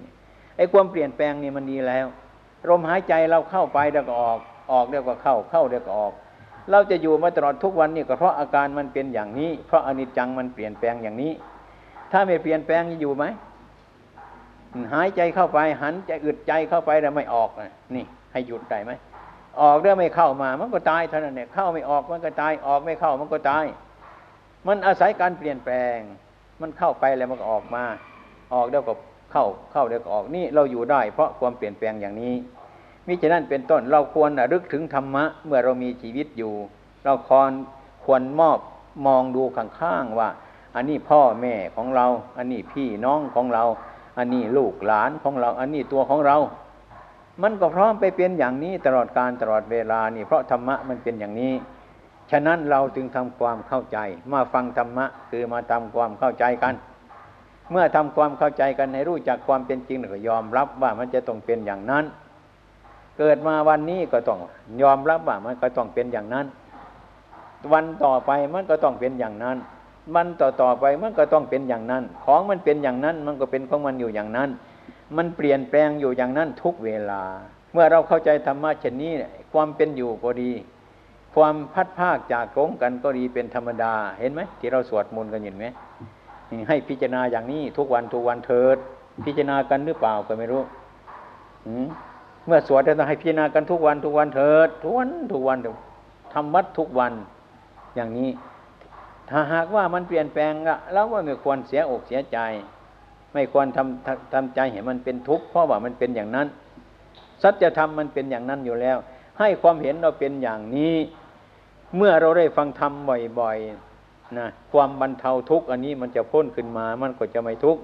ไอ้ความเปลี่ยนแปลงนี่มันดีแล้วลมหายใจเราเข้าไปแล้วก็ออกออกแล้วก็เข้าเข้าแล้วก็ออก เราจะอยู่มาตลอดทุกวันนี่ก็เพราะอาการมันเป็นอย่างนี้ เพราะอนิจจังมันเปลี่ยนแปลงอย่างนี้ ถ้าไม่เปลี่ยนแปลงจะอยู่ไหม หายใจเข้าไป หันใจอึดใจเข้าไปแล้วไม่ออกนี่ให้หยุดได้ไหมออกแล้วไม่เข้ามา มันก็ตายเท่านั้นเนี่ยเข้าไม่ออกมันก็ตายออกไม่เข้ามันก็ตาย มันอาศัยการเปลี่ยนแปลง มันเข้าไปแล้วมันก็ออกมา ออกแล้วก็เข้าเข้าแล้วก็ออกนี่เราอยู่ได้ เพราะความเปลี่ยนแปลงอย่างนี้มิฉะนั้นเป็นต้นเราควรระลึกถึงธรรมะ เมื่อเรามีชีวิตอยู่ เราควรควรมอบมองดูข้างๆว่า อันนี้พ่อแม่ของเรา อันนี้พี่น้องของเรา อันนี้ลูกหลานของเรา อันนี้ตัวของเรา มันก็พร้อมไปเป็นอย่างนี้ตลอดการตลอดเวลานี่เพราะธรรมะมันเป็นอย่างนี้ ฉะนั้นเราจึงทำความเข้าใจ มาฟังธรรมะคือมาทำความเข้าใจกัน เมื่อทำความเข้าใจกันให้รู้จักความเป็นจริงก็ยอมรับว่ามันจะต้องเป็นอย่างนั้น เกิดมาวันนี้ก็ต้องยอมรับว่ามันก็ต้องเป็นอย่างนั้น วันต่อไปมันก็ต้องเป็นอย่างนั้น มันต่อต่อไปมันก็ต้องเป็นอย่างนั้น ของมันเป็นอย่างนั้น มันก็เป็นของมันอยู่อย่างนั้น มันเปลี่ยนแปลงอยู่อย่างนั้นทุกเวลา เมื่อเราเข้าใจธรรมะเช่นนี้ความเป็นอยู่ก็ดี ความพัดภาคจากกงกันก็ดีเป็นธรรมดาเห็นไหมที่เราสวดมนต์กันเห็นไหมให้พิจารณาอย่างนี้ทุกวันทุกวันเถิด พิจารณากันหรือเปล่าก็ไม่รู้เมื่อสวดจะต้องให้พิจารณากันทุกวันทุกวันเถิดทุกวันทุกวันทำวัดทุกวันอย่างนี้ ถ้าหากว่ามันเปลี่ยนแปลงละแล้วว่าไม่ควรเสียอกเสียใจ ไม่ควรทำทำใจเห็นมันเป็นทุกข์เพราะว่ามันเป็นอย่างนั้น สัจธรรมมันเป็นอย่างนั้นอยู่แล้ว ให้ความเห็นเราเป็นอย่างนี้ เมื่อเราได้ฟังธรรมบ่อยๆนะความบรรเทาทุกข์อันนี้มันจะพ้นขึ้นมามันก็จะไม่ทุกข์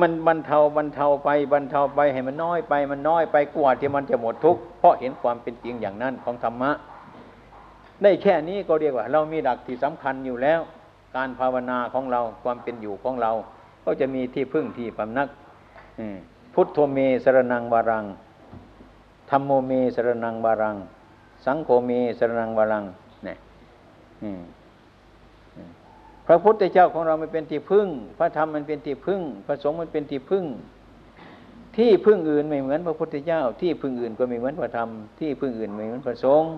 มันบรรเทาบรรเทาไปบรรเทาไปให้มันน้อยไป มันน้อยไปกว่าที่มันจะหมดทุกข์เพราะเห็นความเป็นจริงอย่างนั้นของธรรมะ ได้แค่นี้ก็เรียกว่า เรามีดักที่สำคัญอยู่แล้ว การภาวนาของเราความเป็นอยู่ของเรา ก็จะมีที่พึ่งที่พำนักพุทโธเมสรนังวารังธรรมโมเมสรนังวารัง สังโฆเมสรนังวารังเนี่ยพระพุทธเจ้าของเรามันเป็นที่พึ่ง พระธรรมมันเป็นที่พึ่ง พระสงฆ์มันเป็นที่พึ่ง ที่พึ่งอื่นไม่เหมือนพระพุทธเจ้า ที่พึ่งอื่นก็ไม่เหมือนพระธรรม ที่พึ่งอื่นไม่เหมือนพระสงฆ์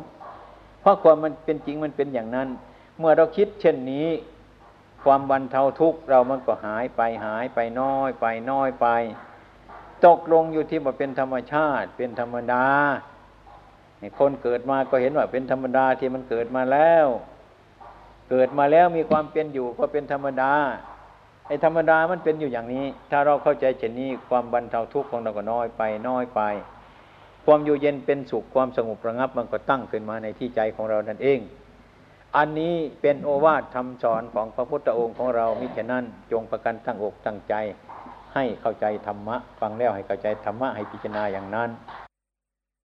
เพราะความมันเป็นจริงมันเป็นอย่างนั้น เมื่อเราคิดเช่นนี้ ความบรรเทาทุกข์เรามันก็หายไปหายไปน้อยไปน้อยไป ตกลงอยู่ที่ว่าเป็นธรรมชาติ เป็นธรรมดาคนเกิดมาก็เห็นว่าเป็นธรรมดาที่มันเกิดมาแล้ว เกิดมาแล้วมีความเป็นอยู่ก็เป็นธรรมดาไอ้ธรรมดามันเป็นอยู่อย่างนี้ ถ้าเราเข้าใจเช่นนี้ความบรรเทาทุกข์ของเราก็น้อยไปน้อยไป ความอยู่เย็นเป็นสุขความสงบระงับมันก็ตั้งขึ้นมาในที่ใจของเรานั่นเอง อันนี้เป็นโอวาทคำสอนของพระพุทธองค์ของเรามิฉะนั้นจงประกันตั้งอกตั้งใจ ให้เข้าใจธรรมะ ฟังแล้วให้เข้าใจธรรมะให้พิจารณาอย่างนั้น